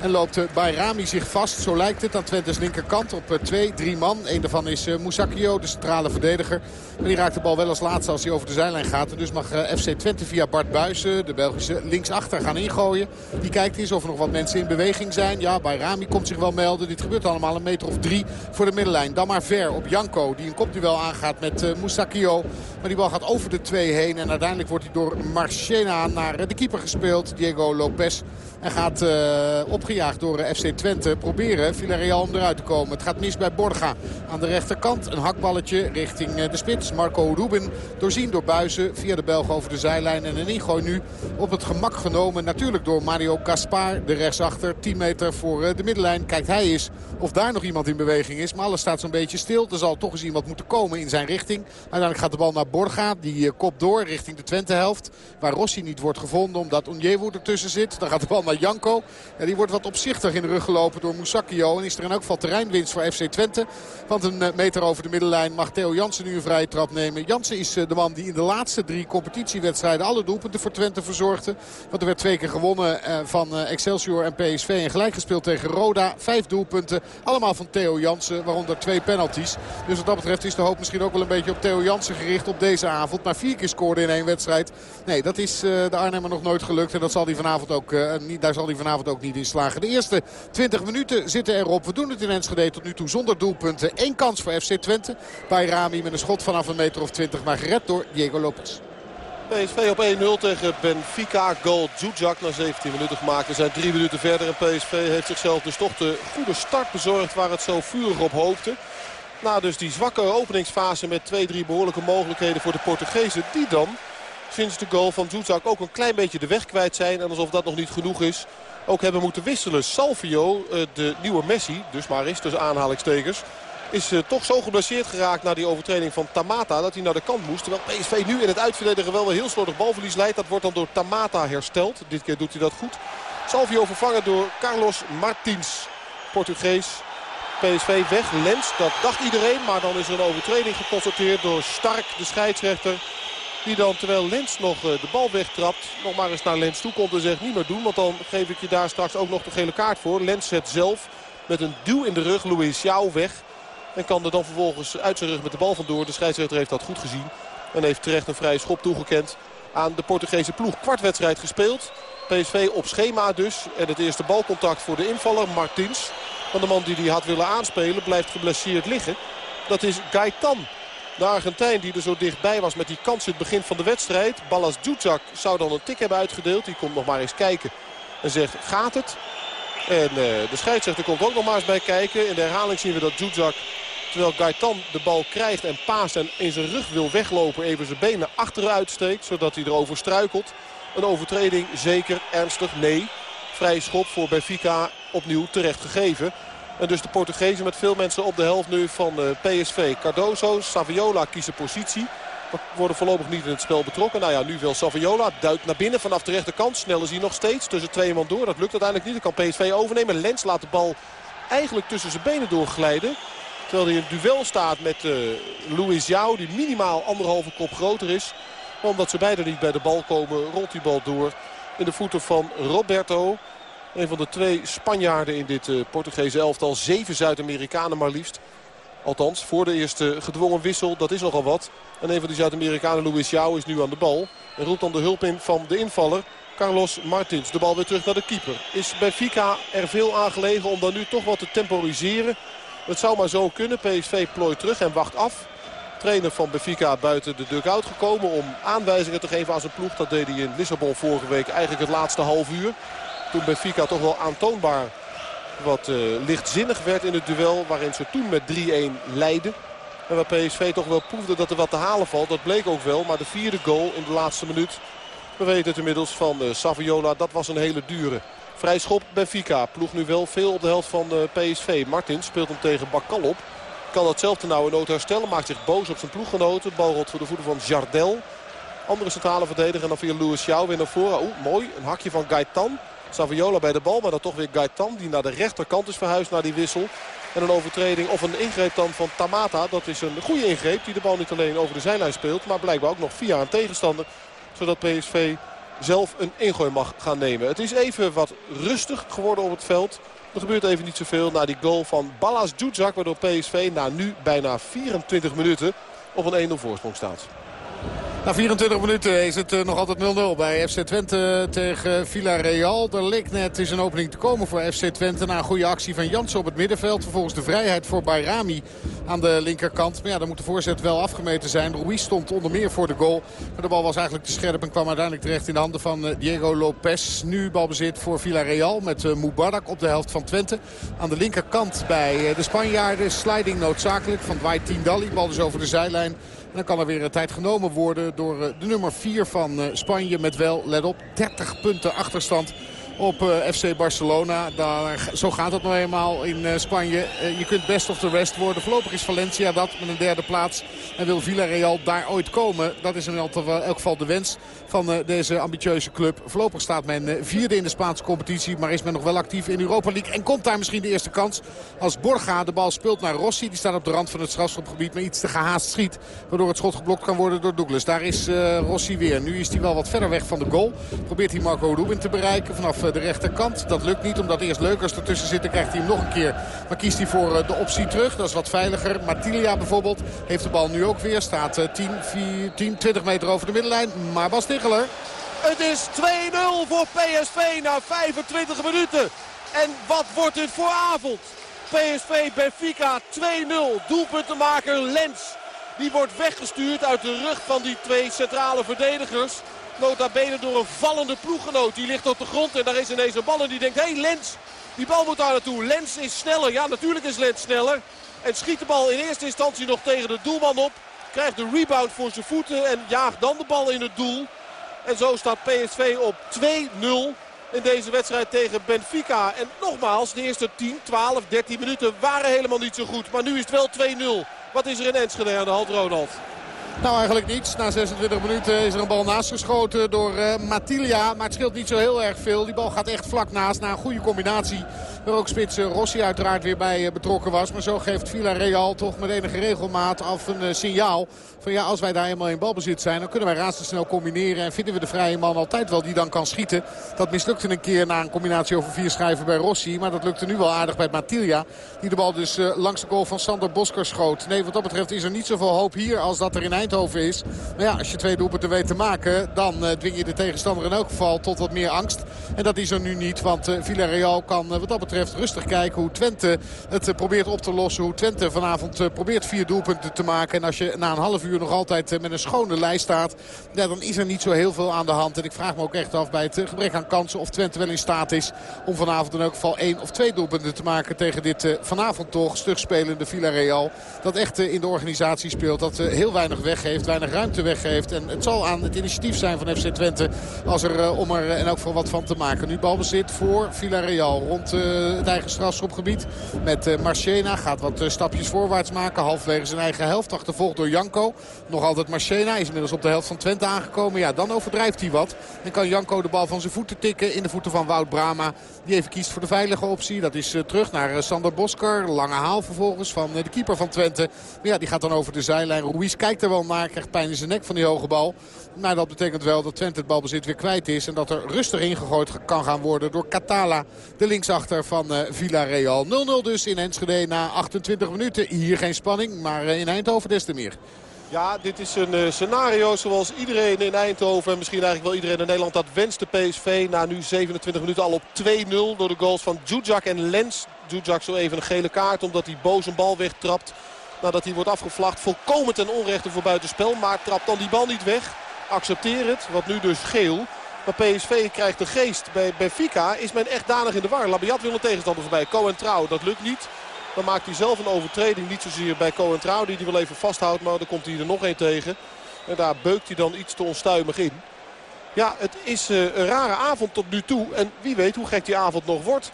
F: En loopt Bayrami zich vast, zo lijkt het, aan Twente's linkerkant op twee, drie man. Een daarvan is Moussakio, de centrale verdediger. Maar die raakt de bal wel als laatste als hij over de zijlijn gaat. En dus mag FC Twente via Bart Buijsen, de Belgische linksachter, gaan ingooien. Die kijkt eens of er nog wat mensen in beweging zijn. Ja, Bayrami komt zich wel melden. Dit gebeurt allemaal een meter of drie voor de middenlijn. Dan maar ver op Janko, die een kopduel aangaat met Moussakio. Maar die bal gaat over de twee heen. En uiteindelijk wordt hij door Marchena naar de keeper gespeeld. Diego Lopez. En gaat uh, opgejaagd door FC Twente proberen Villarreal om eruit te komen. Het gaat mis bij Borga aan de rechterkant. Een hakballetje richting uh, de spits. Marco Ruben doorzien door Buizen via de Belg over de zijlijn. En een ingooi nu op het gemak genomen. Natuurlijk door Mario Caspar, de rechtsachter. 10 meter voor de middenlijn. Kijkt hij eens of daar nog iemand in beweging is. Maar alles staat zo'n beetje stil. Er zal toch eens iemand moeten komen in zijn richting. Uiteindelijk gaat de bal naar Borga. Die kop door richting de Twente helft. Waar Rossi niet wordt gevonden omdat Onjewo ertussen zit. Dan gaat de bal naar Janko. Ja, die wordt wat opzichtig in de rug gelopen door Moussakio. En is er in elk geval terreinwinst voor FC Twente. Want een meter over de middenlijn mag Theo Jansen nu een vrije trap nemen. Jansen is de man die in de laatste drie competitiewedstrijden alle doelpunten voor Twente verzorgde. Want er werd twee keer gewonnen van Excelsior en PSV. En gelijk gespeeld tegen Roda. Vijf doelpunten. Allemaal van Theo Jansen. Waaronder twee penalties. Dus wat dat betreft is de hoop misschien ook wel een beetje op Theo Jansen gericht op deze avond. Maar vier keer scoorde in één wedstrijd. Nee, dat is de Arnhemmer nog nooit gelukt. En dat zal vanavond ook, niet, daar zal hij vanavond ook niet in slagen. De eerste 20 minuten zitten erop. We doen het in Enschede tot nu toe zonder doelpunten. Eén kans voor FC Twente. Bij Rami met een schot vanaf een meter of 20. Maar gered door Diego Lopez.
G: PSV op 1-0 tegen Benfica. Goal Zuzak na 17 minuten gemaakt. We zijn drie minuten verder en PSV heeft zichzelf dus toch de goede start bezorgd waar het zo vurig op hoopte. Na dus die zwakke openingsfase met twee, drie behoorlijke mogelijkheden voor de Portugezen. Die dan sinds de goal van Zuzak ook een klein beetje de weg kwijt zijn. En alsof dat nog niet genoeg is. Ook hebben moeten wisselen. Salvio, de nieuwe Messi, dus maar is tussen aanhalingstekens. Is uh, toch zo geblesseerd geraakt na die overtreding van Tamata dat hij naar de kant moest. Terwijl PSV nu in het uitverdedigen wel weer heel slordig balverlies leidt. Dat wordt dan door Tamata hersteld. Dit keer doet hij dat goed. Salvio vervangen door Carlos Martins. Portugees. PSV weg. Lens, dat dacht iedereen. Maar dan is er een overtreding geconstateerd door Stark, de scheidsrechter. Die dan, terwijl Lens nog uh, de bal wegtrapt, nog maar eens naar Lens toe komt en zegt niet meer doen. Want dan geef ik je daar straks ook nog de gele kaart voor. Lens zet zelf met een duw in de rug Louis Jouw weg. En kan er dan vervolgens uit zijn rug met de bal vandoor. De scheidsrechter heeft dat goed gezien. En heeft terecht een vrije schop toegekend aan de Portugese ploeg. Kwartwedstrijd gespeeld. PSV op schema dus. En het eerste balcontact voor de invaller Martins. Van de man die hij had willen aanspelen blijft geblesseerd liggen. Dat is Gaetan. De Argentijn die er zo dichtbij was met die kans in het begin van de wedstrijd. Ballas Djuzak zou dan een tik hebben uitgedeeld. Die komt nog maar eens kijken en zegt gaat het? En uh, de scheidsrechter komt ook nog maar eens bij kijken. In de herhaling zien we dat Djuzak, terwijl Gaetan de bal krijgt en paast en in zijn rug wil weglopen, even zijn benen achteruit steekt. Zodat hij erover struikelt. Een overtreding zeker ernstig? Nee. Vrije schop voor Benfica opnieuw terecht gegeven. En dus de Portugezen met veel mensen op de helft nu van uh, PSV. Cardoso, Saviola kiezen positie. Worden voorlopig niet in het spel betrokken. Nou ja, nu wil Saviola. Duikt naar binnen vanaf de rechterkant. Snel is hij nog steeds tussen twee man door. Dat lukt uiteindelijk niet. Dan kan PSV overnemen. Lens laat de bal eigenlijk tussen zijn benen doorglijden. Terwijl hij in duel staat met uh, Luis Jou. Die minimaal anderhalve kop groter is. Maar omdat ze beiden niet bij de bal komen, rolt die bal door in de voeten van Roberto. Een van de twee Spanjaarden in dit uh, Portugese elftal. Zeven Zuid-Amerikanen maar liefst. Althans, voor de eerste gedwongen wissel, dat is nogal wat. En een van die Zuid-Amerikanen, Luis Jou, is nu aan de bal. En roept dan de hulp in van de invaller, Carlos Martins. De bal weer terug naar de keeper. Is bij Fika er veel aangelegen om dan nu toch wat te temporiseren. Het zou maar zo kunnen. PSV plooit terug en wacht af. Trainer van Benfica buiten de dugout gekomen om aanwijzingen te geven aan zijn ploeg. Dat deed hij in Lissabon vorige week eigenlijk het laatste half uur. Toen Benfica toch wel aantoonbaar wat uh, lichtzinnig werd in het duel. Waarin ze toen met 3-1 leidden. En waar PSV toch wel proefde dat er wat te halen valt. Dat bleek ook wel. Maar de vierde goal in de laatste minuut. We weten het inmiddels van uh, Saviola. Dat was een hele dure. Vrij schop Benfica. Ploeg nu wel veel op de helft van uh, PSV. Martin speelt hem tegen Bakal op. Kan dat zelf nou in nood herstellen. Maakt zich boos op zijn ploeggenoten. Bal rolt voor de voeten van Jardel. Andere centrale verdediger. En dan via Louis Sjouw weer naar voren. Oeh, mooi. Een hakje van Gaetan. Saviola bij de bal, maar dan toch weer Gaetan die naar de rechterkant is verhuisd naar die wissel. En een overtreding of een ingreep dan van Tamata. Dat is een goede ingreep die de bal niet alleen over de zijlijn speelt. Maar blijkbaar ook nog via een tegenstander. Zodat PSV zelf een ingooi mag gaan nemen. Het is even wat rustig geworden op het veld. Er gebeurt even niet zoveel na die goal van Ballas Djudjak. Waardoor PSV na nu bijna 24 minuten op een 1-0 voorsprong staat.
F: Na 24 minuten is het eh, nog altijd 0-0 bij FC Twente tegen Villarreal. Er leek net is een opening te komen voor FC Twente na een goede actie van Jansen op het middenveld. Vervolgens de vrijheid voor Bayrami aan de linkerkant. Maar ja, dan moet de voorzet wel afgemeten zijn. Ruiz stond onder meer voor de goal. Maar de bal was eigenlijk te scherp en kwam uiteindelijk terecht in de handen van eh, Diego Lopez. Nu balbezit voor Villarreal met Mubarak op de helft van Twente. Aan de linkerkant bij de Spanjaarden. Sliding noodzakelijk van Dwight Tiendalli. Bal dus over de zijlijn dan kan er weer een tijd genomen worden door eh, de nummer 4 van eh, Spanje. Met wel, let op, 30 punten achterstand op eh, FC Barcelona. Daar, zo gaat het nou eenmaal in Spanje. Je kunt best of the rest worden. Voorlopig is Valencia dat met een derde plaats. En wil Villarreal daar ooit komen. Dat is in elk geval de wens van deze ambitieuze club. Voorlopig staat men vierde in de Spaanse competitie. Maar is men nog wel actief in Europa League. En komt daar misschien de eerste kans. Als Borga de bal speelt naar Rossi. Die staat op de rand van het strafschopgebied. Maar iets te gehaast schiet. Waardoor het schot geblokt kan worden door Douglas. Daar is Rossi weer. Nu is hij wel wat verder weg van de goal. Probeert hij Marco Rubin te bereiken vanaf de rechterkant. Dat lukt niet omdat eerst Leukers ertussen zit. Dan krijgt hij hem nog een keer. Maar kiest hij voor eh, de optie terug. Dat is wat veiliger. Martilia bijvoorbeeld heeft de bal nu ook weer. Staat 10, 4, 10 20 meter over de middenlijn. Maar Bas
G: Het is 2-0 voor PSV na 25 minuten. En wat wordt dit voor avond? PSV Benfica 2-0. Doelpuntenmaker Lens. Die wordt weggestuurd uit de rug van die twee centrale verdedigers. Nota bene door een vallende ploeggenoot. Die ligt op de grond en daar is ineens een bal. En die denkt, hé hey, Lens, die bal moet daar naartoe. Lens is sneller. Ja, natuurlijk is Lens sneller. En schiet de bal in eerste instantie nog tegen de doelman op. Krijgt de rebound voor zijn voeten en jaagt dan de bal in het doel. En zo staat PSV op 2-0 in deze wedstrijd tegen Benfica. En nogmaals, de eerste 10, 12, 13 minuten waren helemaal niet zo goed. Maar nu is het wel 2-0. Wat is er in Enschede aan de hand, Ronald?
F: Nou, eigenlijk niets. Na 26 minuten is er een bal naast geschoten door uh, Matilia. Maar het scheelt niet zo heel erg veel. Die bal gaat echt vlak naast. Na een goede combinatie. Waar ook spits uh, Rossi uiteraard weer bij uh, betrokken was. Maar zo geeft Villarreal toch met enige regelmaat af een signaal. Van ja, als wij daar helemaal in balbezit zijn, dan kunnen wij razendsnel combineren. En vinden we de vrije man altijd wel die dan kan schieten. Dat mislukte een keer na een combinatie over vier schijven bij Rossi. Maar dat lukte nu wel aardig bij Matilia. Die de bal dus langs de goal van Sander Bosker schoot. Nee, wat dat betreft is er niet zoveel hoop hier als dat er in Eindhoven is. Maar ja, als je twee doelpunten weet te maken... dan uh, dwing je de tegenstander in elk geval tot wat meer angst. En dat is er nu niet, want uh, Villarreal kan uh, wat dat betreft rustig kijken... hoe Twente het probeert op te lossen. Hoe Twente vanavond probeert vier doelpunten te maken. En als je na een half uur nog altijd met een schone lijst staat... Ja, dan is er niet zo heel veel aan de hand. En ik vraag me ook echt af bij het gebrek aan kansen... of Twente wel in staat is om vanavond in elk geval één of twee doelpunten te maken... tegen dit vanavond toch stug spelende Villarreal. Dat echt in de organisatie speelt. Dat heel weinig weggeeft weinig ruimte weggeeft. En het zal aan het initiatief zijn van FC Twente als er, uh, om er en ook voor wat van te maken. Nu balbezit voor Villarreal rond uh, het eigen strafschopgebied. Met uh, Marchena gaat wat stapjes voorwaarts maken. Halfwege zijn eigen helft. Achtervolgd door Janko. Nog altijd Marchena. Is inmiddels op de helft van Twente aangekomen. Ja, dan overdrijft hij wat. En kan Janko de bal van zijn voeten tikken. In de voeten van Wout Brama. Die even kiest voor de veilige optie. Dat is terug naar Sander Bosker. Lange haal vervolgens van de keeper van Twente. Maar ja, die gaat dan over de zijlijn. Ruiz kijkt er wel naar krijgt pijn in zijn nek van die hoge bal. Maar dat betekent wel dat Twente het balbezit weer kwijt is. En dat er rustig ingegooid kan gaan worden door Catala. De linksachter van uh, Villarreal. 0-0 dus in Enschede na 28 minuten. Hier geen spanning, maar uh, in Eindhoven des te meer.
G: Ja, dit is een uh, scenario zoals iedereen in Eindhoven en misschien eigenlijk wel iedereen in Nederland dat wenst de PSV. Na nu 27 minuten al op 2-0 door de goals van Djudjak en Lens. Djudjak zo even een gele kaart omdat hij boos een bal wegtrapt. Nadat hij wordt afgevlacht. Volkomen ten onrechte voor buitenspel. Maar trapt dan die bal niet weg. Accepteer het. Wat nu dus geel. Maar PSV krijgt de geest. Bij Benfica is men echt danig in de war. Labiat wil een tegenstander voorbij. Cohen Trouw, dat lukt niet. Dan maakt hij zelf een overtreding. Niet zozeer bij Cohen Trouw die hij wel even vasthoudt. Maar dan komt hij er nog één tegen. En daar beukt hij dan iets te onstuimig in. Ja, het is eh, een rare avond tot nu toe. En wie weet hoe gek die avond nog wordt.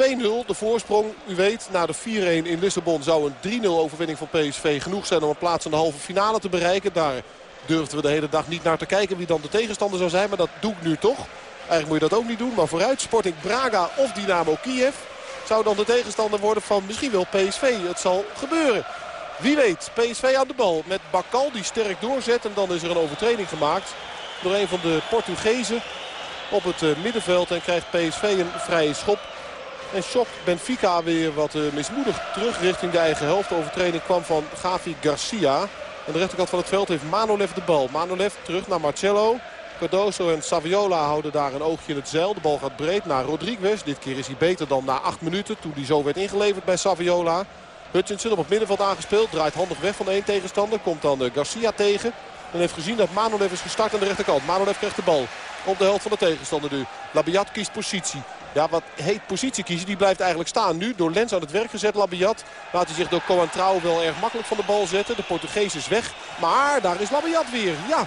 G: 2-0 de voorsprong. U weet, na de 4-1 in Lissabon zou een 3-0 overwinning van PSV genoeg zijn om een plaats in de halve finale te bereiken. Daar durfden we de hele dag niet naar te kijken wie dan de tegenstander zou zijn. Maar dat doe ik nu toch. Eigenlijk moet je dat ook niet doen. Maar vooruit Sporting Braga of Dynamo Kiev zou dan de tegenstander worden van misschien wel PSV. Het zal gebeuren. Wie weet, PSV aan de bal met Bakal die sterk doorzet. En dan is er een overtreding gemaakt. door een van de Portugezen op het middenveld. En krijgt PSV een vrije schop. En shock Benfica weer wat mismoedig terug richting de eigen helft. De overtreding kwam van Gavi Garcia. Aan de rechterkant van het veld heeft Manolev de bal. Manolev terug naar Marcelo. Cardoso en Saviola houden daar een oogje in het zeil. De bal gaat breed naar Rodriguez. Dit keer is hij beter dan na acht minuten toen hij zo werd ingeleverd bij Saviola. Hutchinson op het middenveld aangespeeld. Draait handig weg van één tegenstander. Komt dan eh, Garcia tegen. En heeft gezien dat Manolev is gestart aan de rechterkant. Manolev krijgt de bal op de helft van de tegenstander nu. Labiat kiest positie. Ja, wat heet positie kiezen. Die blijft eigenlijk staan nu. Door Lens aan het werk gezet, Labiat. Laat hij zich door Coan wel erg makkelijk van de bal zetten. De Portugees is weg. Maar daar is Labiat weer. Ja,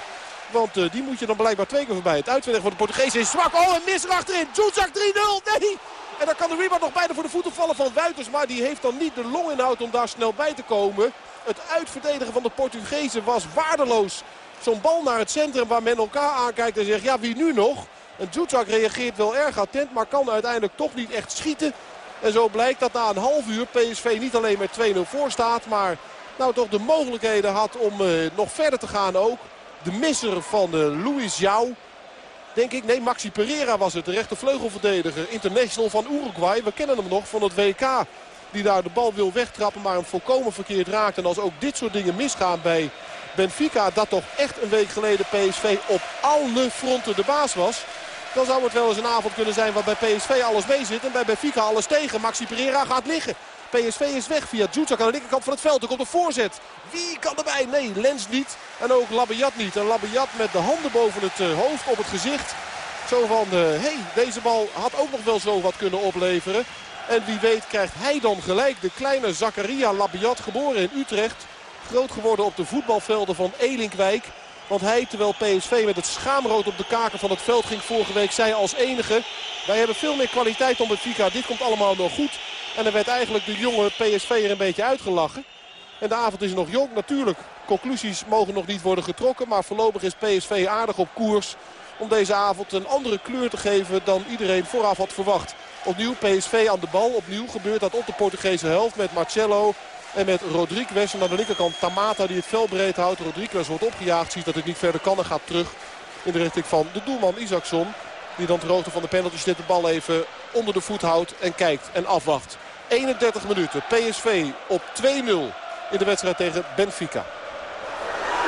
G: want uh, die moet je dan blijkbaar twee keer voorbij. Het uitwedden van de Portugees is zwak. Oh, en mis erachterin. Zoetzak 3-0. Nee. En dan kan de rebound nog bijna voor de voeten vallen van Wuiters. Maar die heeft dan niet de longinhoud om daar snel bij te komen. Het uitverdedigen van de Portugezen was waardeloos. Zo'n bal naar het centrum waar men elkaar aankijkt en zegt ja wie nu nog? En Zuzak reageert wel erg attent maar kan uiteindelijk toch niet echt schieten. En zo blijkt dat na een half uur PSV niet alleen met 2-0 voor staat. Maar nou toch de mogelijkheden had om uh, nog verder te gaan ook. De misser van uh, Luis Jou. Denk ik, nee Maxi Pereira was het. De rechtervleugelverdediger. International van Uruguay. We kennen hem nog van het WK. Die daar de bal wil wegtrappen maar hem volkomen verkeerd raakt. En als ook dit soort dingen misgaan bij Benfica. Dat toch echt een week geleden PSV op alle fronten de baas was. Dan zou het wel eens een avond kunnen zijn waar bij PSV alles mee zit. En bij Benfica alles tegen. Maxi Pereira gaat liggen. PSV is weg via Djutsak aan de linkerkant van het veld. Er komt een voorzet. Wie kan erbij? Nee, Lens niet. En ook Labiat niet. En Labiat met de handen boven het eh, hoofd op het gezicht. Zo van, hé, uh, hey, deze bal had ook nog wel zo wat kunnen opleveren. En wie weet krijgt hij dan gelijk de kleine Zakaria Labiat, geboren in Utrecht. Groot geworden op de voetbalvelden van Elinkwijk. Want hij, terwijl PSV met het schaamrood op de kaken van het veld ging vorige week, zei als enige... wij hebben veel meer kwaliteit dan Benfica. Dit komt allemaal nog goed. En er werd eigenlijk de jonge PSV er een beetje uitgelachen. En de avond is nog jong. Natuurlijk, conclusies mogen nog niet worden getrokken. Maar voorlopig is PSV aardig op koers om deze avond een andere kleur te geven dan iedereen vooraf had verwacht. Opnieuw PSV aan de bal. Opnieuw gebeurt dat op de Portugese helft met Marcelo en met Rodriguez. En aan de linkerkant Tamata die het vel breed houdt. Rodriguez wordt opgejaagd, ziet dat het niet verder kan en gaat terug in de richting van de doelman Isaacson. Die dan ter hoogte van de penalty de bal even onder de voet houdt en kijkt en afwacht. 31 minuten. PSV op 2-0 in de wedstrijd tegen Benfica.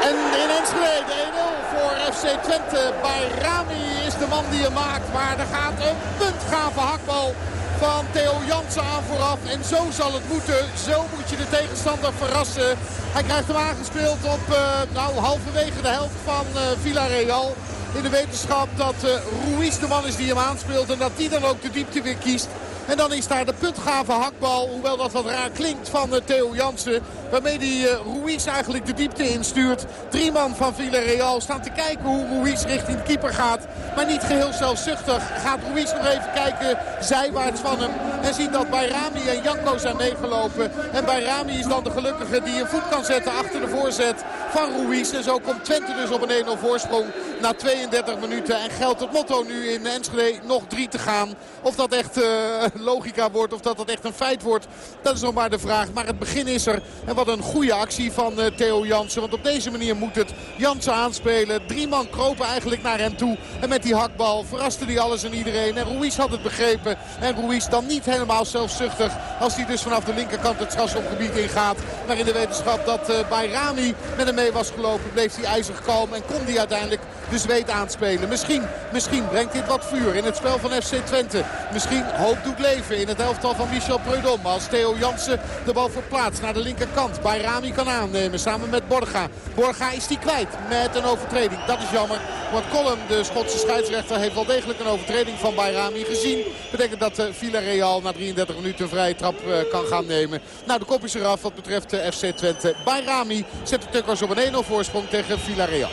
F: En in Enschede 1-0 voor FC Twente. Bij Rami is de man die je maakt. Maar er gaat een puntgave hakbal van Theo Jansen aan vooraf. En zo zal het moeten. Zo moet je de tegenstander verrassen. Hij krijgt hem aangespeeld op uh, nou, halverwege de helft van uh, Villarreal. In de wetenschap dat uh, Ruiz de man is die hem aanspeelt. En dat die dan ook de diepte weer kiest. En dan is daar de puntgave hakbal, hoewel dat wat raar klinkt, van uh, Theo Jansen. Waarmee die uh, Ruiz eigenlijk de diepte instuurt. Drie man van Villarreal staan te kijken hoe Ruiz richting de keeper gaat. Maar niet geheel zelfzuchtig. Gaat Ruiz nog even kijken zijwaarts van hem. En ziet dat Bayrami en Janko zijn meegelopen. En Bayrami is dan de gelukkige die een voet kan zetten achter de voorzet van Ruiz. En zo komt Twente dus op een 1-0 voorsprong na 32 minuten. En geldt het motto nu in Enschede nog drie te gaan. Of dat echt uh, logica wordt of dat dat echt een feit wordt. Dat is nog maar de vraag. Maar het begin is er. En wat een goede actie van uh, Theo Jansen. Want op deze manier moet het Jansen aanspelen. Drie man kropen eigenlijk naar hem toe. En met die hakbal verraste hij alles en iedereen. En Ruiz had het begrepen. En Ruiz dan niet helemaal zelfzuchtig. Als hij dus vanaf de linkerkant het strafschopgebied ingaat. Maar in de wetenschap dat uh, Bayrami met hem mee was gelopen. Bleef hij ijzig kalm. En kon hij uiteindelijk de zweet aanspelen. Misschien, misschien brengt dit wat vuur in het spel van FC Twente. Misschien hoop doet leven in het elftal van Michel Preudom. Als Theo Jansen de bal verplaatst naar de linkerkant. Bayrami kan aannemen samen met Borga. Borga is die kwijt met een overtreding. Dat is jammer. Want Colum, de Schotse scheidsrechter, heeft wel degelijk een overtreding van Bayrami gezien. Betekent dat uh, Villarreal na 33 minuten een vrije trap uh, kan gaan nemen. Nou, de kop is eraf wat betreft uh, FC Twente. Bayrami zet de Tukkers op een 1-0 voorsprong tegen Villarreal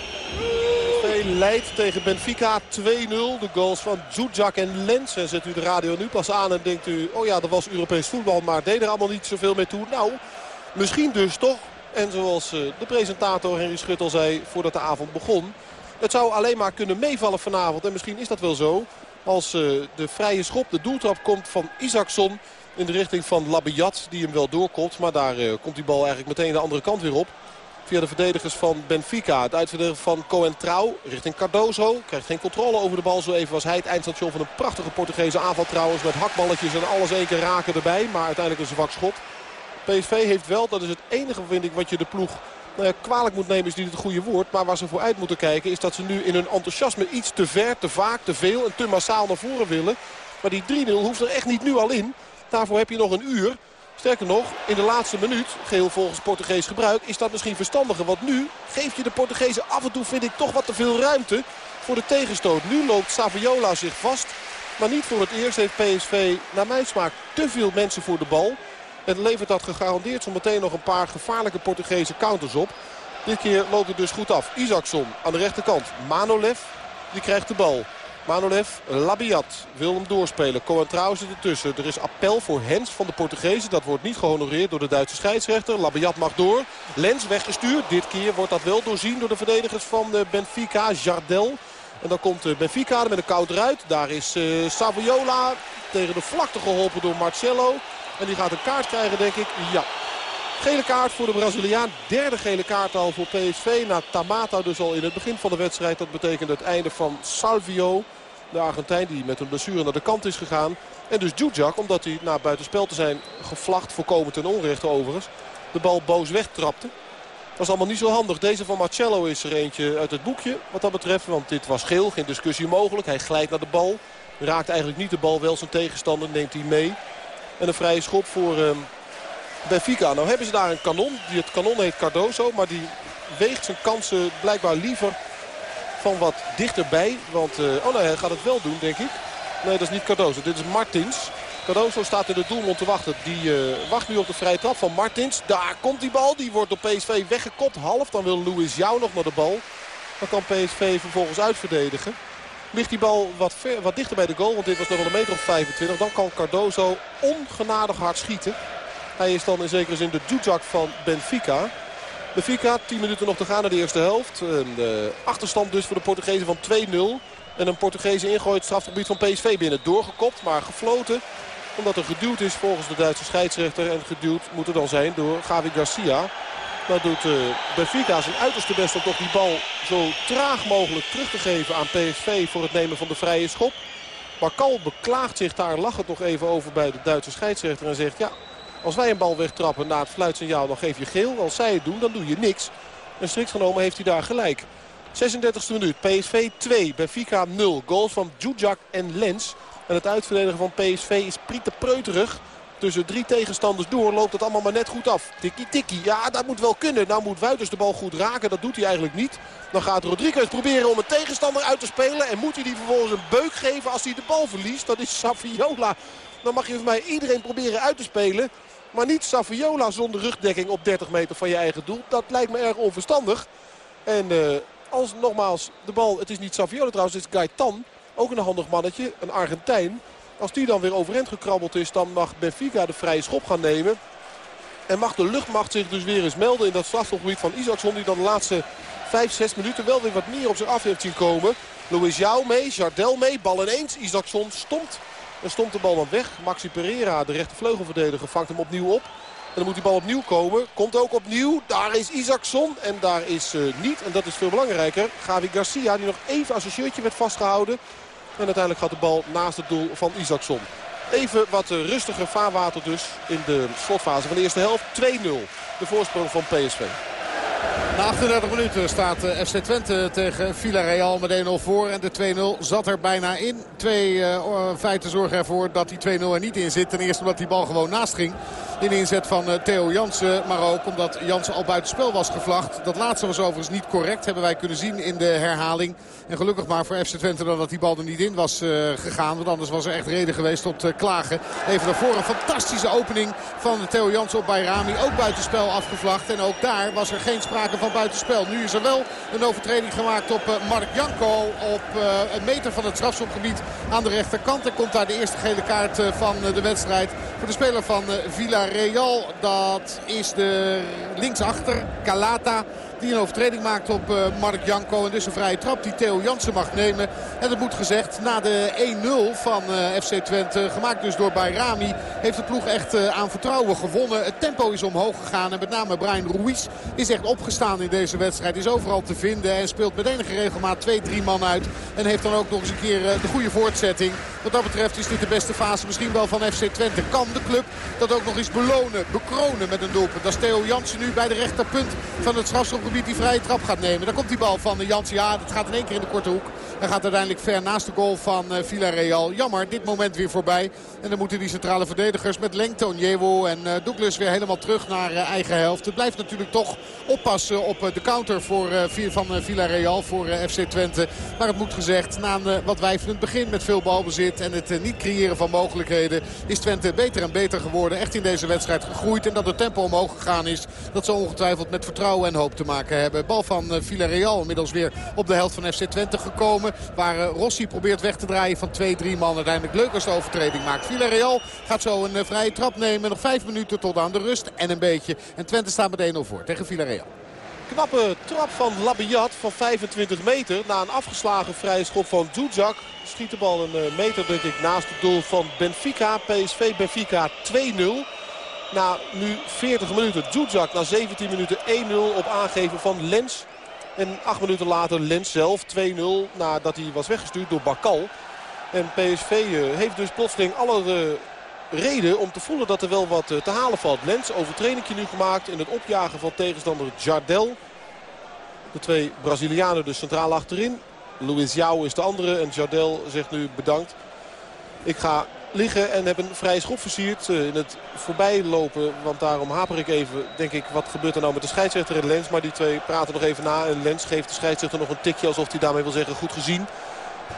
G: leidt tegen Benfica 2-0. De goals van Zuzak en Lens. En zet u de radio nu pas aan en denkt u... oh ja, dat was Europees voetbal, maar deed er allemaal niet zoveel mee toe. Nou, misschien dus toch. En zoals de presentator Henry Schuttel zei voordat de avond begon... het zou alleen maar kunnen meevallen vanavond. En misschien is dat wel zo. Als de vrije schop, de doeltrap komt van Isaacson... in de richting van Labiat, die hem wel doorkomt. Maar daar komt die bal eigenlijk meteen de andere kant weer op. via de verdedigers van Benfica. Het uitverdedigen van Coentrao richting Cardozo. Krijgt geen controle over de bal. Zo even was hij het eindstation van een prachtige Portugese aanval trouwens. Met hakballetjes en alles één keer raken erbij. Maar uiteindelijk een zwak schot. PSV heeft wel, dat is het enige vind ik wat je de ploeg nou kwalijk moet nemen is niet het goede woord. Maar waar ze voor uit moeten kijken is dat ze nu in hun enthousiasme iets te ver, te vaak, te veel en te massaal naar voren willen. Maar die 3-0 hoeft er echt niet nu al in. Daarvoor heb je nog een uur. Sterker nog, in de laatste minuut, geheel volgens Portugees gebruik, is dat misschien verstandiger. Want nu geef je de Portugezen af en toe, vind ik, toch wat te veel ruimte voor de tegenstoot. Nu loopt Saviola zich vast. Maar niet voor het eerst heeft PSV, naar mijn smaak, te veel mensen voor de bal. Het levert dat gegarandeerd zo meteen nog een paar gevaarlijke Portugese counters op. Dit keer loopt het dus goed af. Isaacson aan de rechterkant. Manolev, die krijgt de bal. Manolev, Labiat wil hem doorspelen. Coentrao zit ertussen. Er is appel voor Hens van de Portugezen. Dat wordt niet gehonoreerd door de Duitse scheidsrechter. Labiat mag door. Lens weggestuurd. Dit keer wordt dat wel doorzien door de verdedigers van eh, Benfica. Jardel. En dan komt eh, Benfica met een koud eruit. Daar is uh, Saviola tegen de vlakte geholpen door Marcelo. En die gaat een kaart krijgen denk ik. Ja. Gele kaart voor de Braziliaan. Derde gele kaart al voor PSV. Na Tamata dus al in het begin van de wedstrijd. Dat betekent het einde van Salvio. De Argentijn die met een blessure naar de kant is gegaan. En dus Djudjak, omdat hij na buitenspel te zijn gevlacht, voorkomen ten onrechte overigens, de bal boos wegtrapte. Dat was allemaal niet zo handig. Deze van Marcello is er eentje uit het boekje wat dat betreft. Want dit was geel, geen discussie mogelijk. Hij glijdt naar de bal. Raakt eigenlijk niet de bal, wel zijn tegenstander, neemt hij mee. En een vrije schop voor uh, Benfica. Nou hebben ze daar een kanon. Die, het kanon heet Cardoso. Maar die weegt zijn kansen blijkbaar liever van wat dichterbij. Want, uh, oh nee, hij gaat het wel doen, denk ik. Nee, dat is niet Cardoso. Dit is Martins. Cardoso staat in de doelmond te wachten. Die uh, wacht nu op de vrije trap van Martins. Daar komt die bal. Die wordt door PSV weggekopt. Half. Dan wil Louis Jou nog naar de bal. Dan kan PSV vervolgens uitverdedigen. Ligt die bal wat, ver, wat dichter bij de goal. Want dit was nog wel een meter of 25. Dan kan Cardozo ongenadig hard schieten. Hij is dan in zekere zin de Dujak van Benfica. Benfica, 10 minuten nog te gaan naar de eerste helft. Een uh, achterstand dus voor de Portugezen van 2-0. En een Portugese ingooit strafgebied van PSV binnen. Doorgekopt, maar gefloten. Omdat er geduwd is volgens de Duitse scheidsrechter. En geduwd moet er dan zijn door Gavi Garcia. Dat doet uh, Benfica zijn uiterste best om toch die bal zo traag mogelijk terug te geven aan PSV voor het nemen van de vrije schop. Bakal beklaagt zich daar, lachen toch even over bij de Duitse scheidsrechter en zegt... ja, als wij een bal wegtrappen na het fluitsignaal dan geef je geel. Als zij het doen dan doe je niks. En strikt genomen heeft hij daar gelijk. 36e minuut, PSV 2, Benfica 0. Goals van Djudjak en Lens. En het uitverdedigen van PSV is Pieter Preuterig tussen drie tegenstanders door loopt het allemaal maar net goed af. Tikkie tikkie. Ja, dat moet wel kunnen. Nou moet Wuiters de bal goed raken. Dat doet hij eigenlijk niet. Dan gaat Rodriguez proberen om een tegenstander uit te spelen. En moet hij die vervolgens een beuk geven als hij de bal verliest. Dat is Saviola. Dan mag je voor mij iedereen proberen uit te spelen. Maar niet Saviola zonder rugdekking op 30 meter van je eigen doel. Dat lijkt me erg onverstandig. En uh, als nogmaals de bal, het is niet Saviola trouwens, het is Gaetan. Ook een handig mannetje, een Argentijn. Als die dan weer overeind gekrabbeld is, dan mag Benfica de vrije schop gaan nemen. En mag de luchtmacht zich dus weer eens melden in dat strafschopgebied van Isaacson. Die dan de laatste 5, 6 minuten wel weer wat meer op zich af heeft zien komen. Louis Jou mee, Jardel mee, bal ineens. Isaacson stomt. En stomt de bal dan weg. Maxi Pereira, de rechtervleugelverdediger, vangt hem opnieuw op. En dan moet die bal opnieuw komen. Komt ook opnieuw. Daar is Isaacson. En daar is uh, niet, en dat is veel belangrijker, Gavi Garcia. Die nog even als een shirtje werd vastgehouden. En uiteindelijk gaat de bal naast het doel van Isaacson. Even wat rustiger vaarwater dus in de slotfase van de eerste helft. 2-0 de voorsprong van PSV.
F: Na 38 minuten staat eh, FC Twente tegen Villarreal met 1-0 voor. En de 2-0 zat er bijna in. Twee uh, feiten zorgen ervoor dat die 2-0 er niet in zit. Ten eerste omdat die bal gewoon naast ging. In de inzet van Theo Jansen. Maar ook omdat Jansen al buitenspel was gevlacht. Dat laatste was overigens niet correct. Hebben wij kunnen zien in de herhaling. En gelukkig maar voor FC Twente dat die bal er niet in was gegaan. Want anders was er echt reden geweest tot klagen. Even daarvoor een fantastische opening van Theo Jansen op Bayrami. Ook buitenspel afgevlacht. En ook daar was er geen sprake van buitenspel. Nu is er wel een overtreding gemaakt op uh, Mark Janko. Op een meter van het strafschopgebied aan de rechterkant. En komt daar de eerste gele kaart van de wedstrijd. Voor de speler van Villarreal. Dat is de linksachter Calata. Die een overtreding maakt op uh, Mark Janko. En dus een vrije trap die Theo Jansen mag nemen. En dat moet gezegd, na de 1-0 van uh, FC Twente, gemaakt dus door Bayrami, heeft de ploeg echt uh, aan vertrouwen gewonnen. Het tempo is omhoog gegaan en met name Brian Ruiz is echt opgestaan in deze wedstrijd. Is overal te vinden en speelt met enige regelmaat 2-3 man uit. En heeft dan ook nog eens een keer de goede voortzetting. Wat dat betreft is dit de beste fase misschien wel van FC Twente. Kan de club dat ook nog eens belonen, bekronen met een doelpunt. Dat is Theo Jansen nu bij de rechterpunt van het die vrije trap gaat nemen. Dan komt die bal van Jansen. Ja, dat gaat in één keer in de korte hoek. Hij gaat uiteindelijk ver naast de goal van uh, Villarreal. Jammer, dit moment weer voorbij. En dan moeten die centrale verdedigers met Lengte, Onyewo en uh, Douglas weer helemaal terug naar uh, eigen helft. Het blijft natuurlijk toch oppassen op de counter voor, van Villarreal voor FC Twente. Maar het moet gezegd, na een wat wijfelend begin met veel balbezit en het niet creëren van mogelijkheden... is Twente beter en beter geworden. Echt in deze wedstrijd gegroeid. En dat het tempo omhoog gegaan is. Dat ze ongetwijfeld met vertrouwen en hoop te maken hebben. Bal van Villarreal inmiddels weer op de helft van FC Twente gekomen. Waar eh, Rossi probeert weg te draaien van 2-3 man. Uiteindelijk leukerste overtreding maakt. Villarreal gaat zo een eh, vrije trap nemen. Nog 5 minuten tot aan de rust en een beetje. En Twente staat met 1-0 voor tegen Villarreal.
G: Knappe trap van Labiat van 25 meter. Na een afgeslagen vrije schop van Dujak. Schiet de bal een eh, meter denk ik naast het doel van Benfica. PSV Benfica 2-0. Na nu 40 minuten. Dujak na 17 minuten 1-0 op aangeven van Lens. En acht minuten later Lens zelf 2-0 nadat hij was weggestuurd door Bakal. En PSV eh, heeft dus plotseling alle eh, reden om te voelen dat er wel wat eh, te halen valt. Lens overtrainingje nu gemaakt in het opjagen van tegenstander Jardel. De twee Brazilianen dus centraal achterin. Luis Jou is de andere en Jardel zegt nu bedankt. Ik ga liggen en heb een vrije schop versierd eh, in het voorbijlopen. Want daarom haper ik even, denk ik, wat gebeurt er nou met de scheidsrechter en Lens. Maar die twee praten nog even na en Lens geeft de scheidsrechter nog een tikje alsof hij daarmee wil zeggen goed gezien.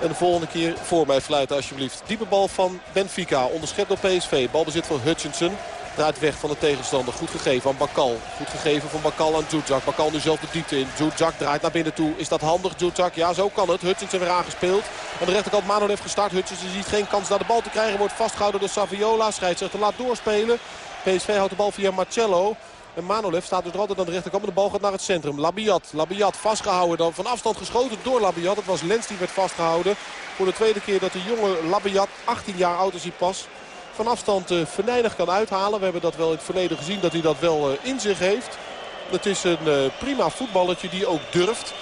G: En de volgende keer voor mij fluiten alsjeblieft. Diepe bal van Benfica, onderschept door PSV. Balbezit van Hutchinson. Draait weg van de tegenstander. Goed gegeven aan Bakal. Goed gegeven van Bakal aan Djudjak. Bakal nu zelf de diepte in. Djudjak draait naar binnen toe. Is dat handig? Djudjak, ja zo kan het. Hutchinson weer aangespeeld. Aan de rechterkant heeft gestart. Hutchinson ziet geen kans naar de bal te krijgen. Wordt vastgehouden door Saviola. Scheidsrechter laat doorspelen. PSV houdt de bal via Marcello. En Manolev staat dus altijd aan de rechterkant. De bal gaat naar het centrum. Labiat. Labiat vastgehouden. Dan van afstand geschoten door Labiat. Het was Lens die werd vastgehouden. Voor de tweede keer dat de jonge Labiat, 18 jaar oud is hij pas van afstand uh, venijnig kan uithalen. We hebben dat wel in het verleden gezien dat hij dat wel uh, in zich heeft. Het is een uh, prima voetballetje die ook durft.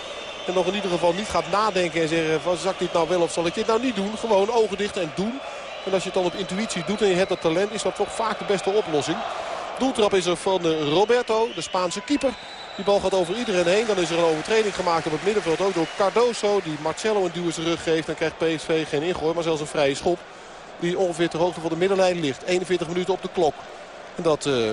G: En nog in ieder geval niet gaat nadenken en zeggen van zal ik dit nou wel of zal ik dit nou niet doen. Gewoon ogen dicht en doen. En als je het dan op intuïtie doet en je hebt dat talent is dat toch vaak de beste oplossing. Doeltrap is er van Roberto, de Spaanse keeper. Die bal gaat over iedereen heen. Dan is er een overtreding gemaakt op het middenveld. Ook door Cardoso die Marcelo een duw zijn rug geeft. Dan krijgt PSV geen ingooi maar zelfs een vrije schop. Die ongeveer ter hoogte van de middenlijn ligt. 41 minuten op de klok. En dat... Uh,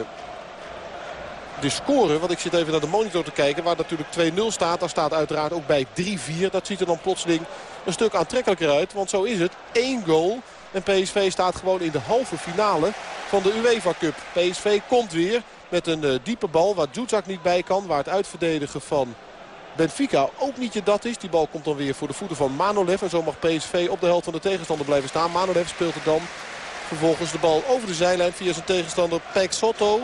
G: de score, want ik zit even naar de monitor te kijken... waar natuurlijk 2-0 staat, daar staat uiteraard ook bij 3-4. Dat ziet er dan plotseling een stuk aantrekkelijker uit. Want zo is het. Eén goal. En PSV staat gewoon in de halve finale van de UEFA Cup. PSV komt weer met een uh, diepe bal waar Djuzak niet bij kan. Waar het uitverdedigen van Benfica ook niet je dat is. Die bal komt dan weer voor de voeten van Manolev. En zo mag PSV op de helft van de tegenstander blijven staan. Manolev speelt er dan vervolgens de bal over de zijlijn via zijn tegenstander Pek Soto.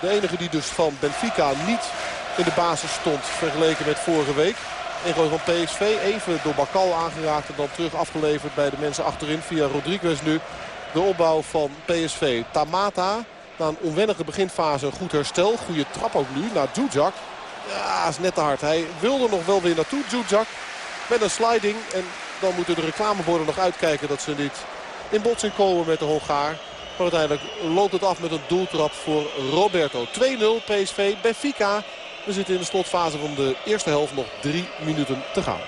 G: De enige die dus van Benfica niet in de basis stond vergeleken met vorige week. Ingooi van PSV even door Bakal aangeraakt en dan terug afgeleverd bij de mensen achterin via Rodriguez nu. De opbouw van PSV. Tamata na een onwennige beginfase een goed herstel. Goede trap ook nu naar Dujak. Ja, is net te hard. Hij wilde nog wel weer naartoe, Zuzak. Met een sliding. En dan moeten de reclameborden nog uitkijken dat ze niet in botsing komen met de Hongaar. Maar uiteindelijk loopt het af met een doeltrap voor Roberto. 2-0 PSV Benfica. We zitten in de slotfase van de eerste helft. Nog drie minuten te gaan.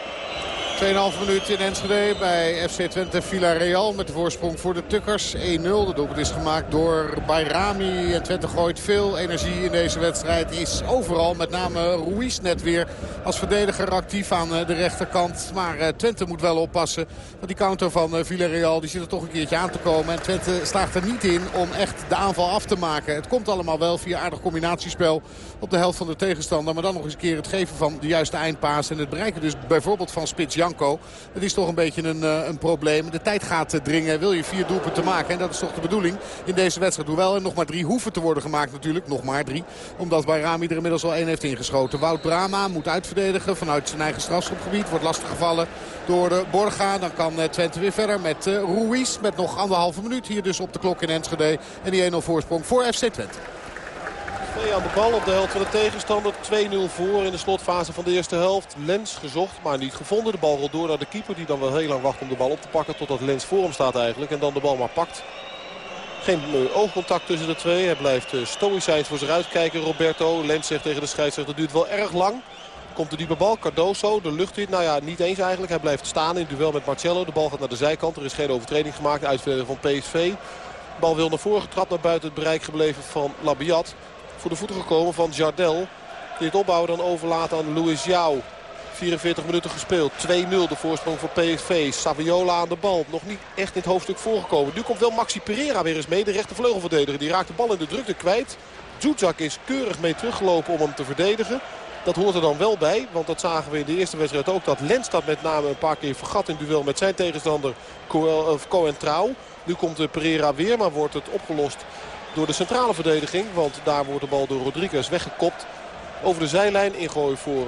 F: 2,5 minuut in Enschede bij FC Twente Villarreal met de voorsprong voor de Tukkers. 1-0. De doelpunt is gemaakt door Bayrami. En Twente gooit veel energie in deze wedstrijd. Is overal, met name Ruiz net weer als verdediger actief aan eh, de rechterkant. Maar eh, Twente moet wel oppassen. Want die counter van eh, Villarreal die zit er toch een keertje aan te komen. En Twente slaagt er niet in om echt de aanval af te maken. Het komt allemaal wel via aardig combinatiespel op de helft van de tegenstander. Maar dan nog eens een keer het geven van de juiste eindpaas. En het bereiken dus bijvoorbeeld van Spits Janko. Dat is toch een beetje een, een probleem. De tijd gaat dringen. Wil je vier doelpunten maken? En dat is toch de bedoeling in deze wedstrijd. Hoewel er nog maar drie hoeven te worden gemaakt natuurlijk. Nog maar drie. Omdat Bayrami er inmiddels al één heeft ingeschoten. Wout Brama moet uitverdedigen vanuit zijn eigen strafschopgebied. Wordt lastig gevallen door Borga. Dan kan Twente weer verder met Ruiz. Met nog anderhalve minuut hier dus op de klok in Enschede. En die 1-0 voorsprong voor FC Twente.
G: Twee aan de bal op de helft van de tegenstander. 2-0 voor in de slotfase van de eerste helft. Lens gezocht, maar niet gevonden. De bal rolt door naar de keeper die dan wel heel lang wacht om de bal op te pakken. Totdat Lens voor hem staat eigenlijk. En dan de bal maar pakt. Geen uh, oogcontact tussen de twee. Hij blijft uh, stoïcijns voor zich uitkijken. Roberto. Lens zegt tegen de scheidsrechter dat duurt wel erg lang. Komt de diepe bal. Cardoso, de lucht in. Nou ja, niet eens eigenlijk. Hij blijft staan in duel met Marcello. De bal gaat naar de zijkant. Er is geen overtreding gemaakt. Uitverdering van PSV. De bal wil naar voren getrapt. Naar buiten het bereik gebleven van Labiat voor de voeten gekomen van Jardel. Die het opbouwen dan overlaat aan Louis Jou. 44 minuten gespeeld. 2-0 de voorsprong voor PSV. Saviola aan de bal. Nog niet echt in het hoofdstuk voorgekomen. Nu komt wel Maxi Pereira weer eens mee. De rechtervleugelverdediger. Die raakt de bal in de drukte kwijt. Zuzak is keurig mee teruggelopen om hem te verdedigen. Dat hoort er dan wel bij. Want dat zagen we in de eerste wedstrijd ook. Dat Lens dat met name een paar keer vergat in duel met zijn tegenstander Cohen Trouw. Nu komt Pereira weer. Maar wordt het opgelost door de centrale verdediging. Want daar wordt de bal door Rodriguez weggekopt. Over de zijlijn ingooi voor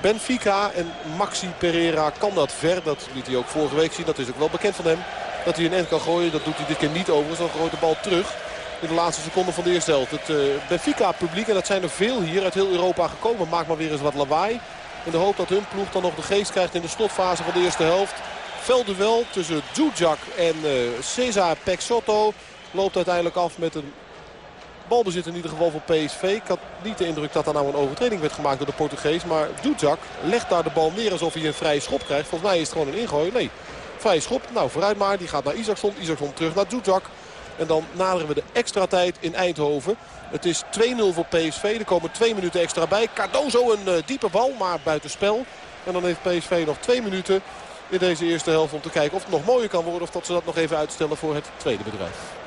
G: Benfica. En Maxi Pereira kan dat ver. Dat liet hij ook vorige week zien. Dat is ook wel bekend van hem. Dat hij een end kan gooien. Dat doet hij dit keer niet overigens. Dan gooit de bal terug. In de laatste seconde van de eerste helft. Het uh, Benfica publiek. En dat zijn er veel hier uit heel Europa gekomen. Maakt maar weer eens wat lawaai. In de hoop dat hun ploeg dan nog de geest krijgt in de slotfase van de eerste helft. Veldduel tussen Djudjak en uh, Cesar Pexotto loopt uiteindelijk af met een balbezit in ieder geval voor PSV. Ik had niet de indruk dat er nou een overtreding werd gemaakt door de Portugees. Maar Dujak legt daar de bal neer alsof hij een vrije schop krijgt. Volgens mij is het gewoon een ingooi. Nee, vrije schop. Nou, vooruit maar. Die gaat naar Isaacson. Isaacson terug naar Dujak. En dan naderen we de extra tijd in Eindhoven. Het is 2-0 voor PSV. Er komen twee minuten extra bij. Cardozo een uh, diepe bal, maar buitenspel. En dan heeft PSV nog twee minuten in deze eerste helft om te kijken of het nog mooier kan worden. Of dat ze dat nog even uitstellen voor het tweede bedrijf.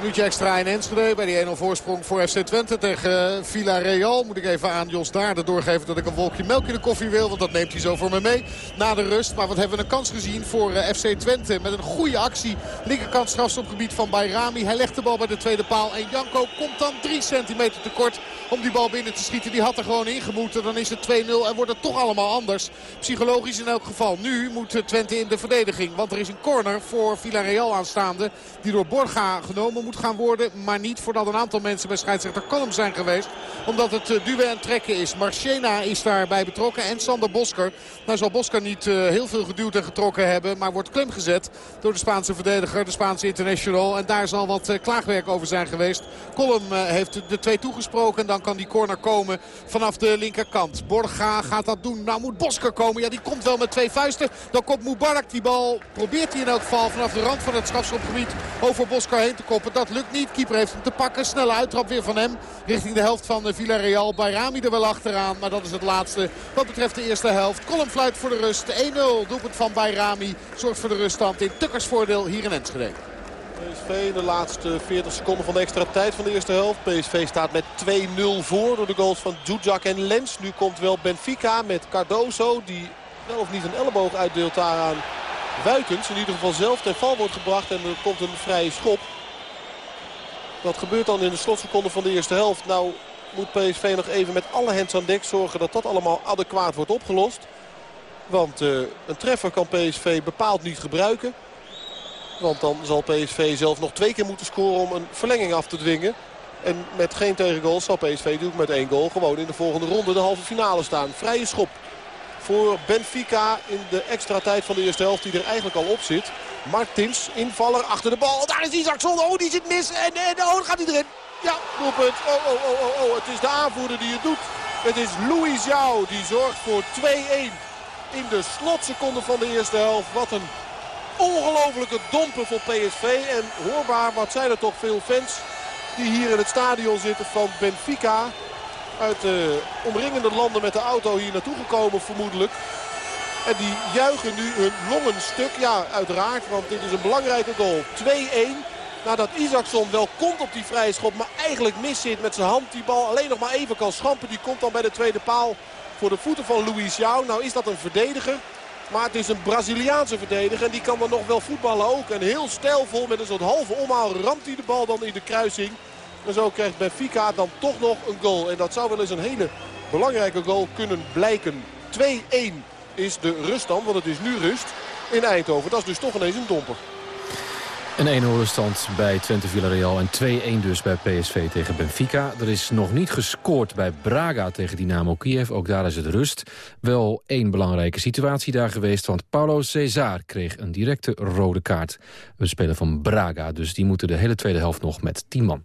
F: Minuutje extra in Enschede bij die 1-0 voorsprong voor FC Twente tegen Villarreal. Moet ik even aan Jos Daarde doorgeven dat ik een wolkje melk in de koffie wil. Want dat neemt hij zo voor me mee na de rust. Maar wat hebben we een kans gezien voor FC Twente. Met een goede actie. Linkerkant strafstopgebied van Bayrami. Hij legt de bal bij de tweede paal. En Janko komt dan 3 centimeter tekort om die bal binnen te schieten. Die had er gewoon ingemoeten. Dan is het 2-0 en wordt het toch allemaal anders. Psychologisch in elk geval. Nu moet Twente in de verdediging. Want er is een corner voor Villarreal aanstaande. Die door Borga genomen moet gaan worden. Maar niet voordat een aantal mensen bij scheidsrechter Kalm zijn geweest. Omdat het uh, duwen en trekken is. Marchena is daarbij betrokken. En Sander Bosker. Nou zal Bosker niet uh, heel veel geduwd en getrokken hebben. Maar wordt klem gezet door de Spaanse verdediger. De Spaanse international. En daar zal wat uh, klaagwerk over zijn geweest. Kolm heeft de twee toegesproken. En dan kan die corner komen vanaf de linkerkant. Borga gaat dat doen. Nou moet Bosker komen. Ja die komt wel met twee vuisten. Dan komt Mubarak die bal. Probeert hij in elk geval vanaf de rand van het strafschopgebied over Bosker heen te koppen dat lukt niet. Keeper heeft hem te pakken. Snelle uittrap weer van hem. Richting de helft van Villarreal. Bayrami er wel achteraan. Maar dat is het laatste wat betreft de eerste helft. Column fluit voor de rust. 1-0 doelpunt van Bayrami. Zorgt voor de ruststand in Tukkers voordeel hier in Enschede.
G: PSV in de laatste 40 seconden van de extra tijd van de eerste helft. PSV staat met 2-0 voor door de goals van Djudjak en Lens. Nu komt wel Benfica met Cardoso. Die wel of niet een elleboog uitdeelt daaraan. Wuitens in ieder geval zelf ten val wordt gebracht. En er komt een vrije schop. Wat gebeurt dan in de slotseconde van de eerste helft? Nou moet PSV nog even met alle hands aan dek zorgen dat dat allemaal adequaat wordt opgelost. Want uh, een treffer kan PSV bepaald niet gebruiken. Want dan zal PSV zelf nog twee keer moeten scoren om een verlenging af te dwingen. En met geen tegengoal zal PSV natuurlijk met één goal gewoon in de volgende ronde de halve finale staan. Vrije schop voor Benfica in de extra tijd van de eerste helft die er eigenlijk al op zit. Martins, invaller achter de bal. Daar is Isaacson. Oh, die zit mis. En, en oh, gaat hij erin. Ja, doelpunt. Oh, oh, oh, oh, oh. Het is de aanvoerder die het doet. Het is Louis Jou die zorgt voor 2-1 in de slotseconde van de eerste helft. Wat een ongelofelijke domper voor PSV. En hoorbaar, wat zijn er toch veel fans die hier in het stadion zitten van Benfica. Uit de omringende landen met de auto hier naartoe gekomen vermoedelijk. En die juichen nu hun longen stuk. Ja, uiteraard, want dit is een belangrijke goal. 2-1. Nadat Isaacson wel komt op die vrije schop, maar eigenlijk mis zit met zijn hand. Die bal alleen nog maar even kan schampen. Die komt dan bij de tweede paal voor de voeten van Louis Jou. Nou is dat een verdediger. Maar het is een Braziliaanse verdediger en die kan dan nog wel voetballen ook. En heel stijlvol met een soort halve omhaal ramt hij de bal dan in de kruising. En zo krijgt Benfica dan toch nog een goal. En dat zou wel eens een hele belangrijke goal kunnen blijken. 2-1 is de ruststand, want het is nu rust in Eindhoven. Dat is dus toch ineens een domper.
E: Een 1-0 stand bij Twente Villarreal en 2-1 dus bij PSV tegen Benfica. Er is nog niet gescoord bij Braga tegen Dynamo Kiev. Ook daar is het rust. Wel één belangrijke situatie daar geweest, want Paulo Cesar kreeg een directe rode kaart. We spelen van Braga, dus die moeten de hele tweede helft nog met 10 man.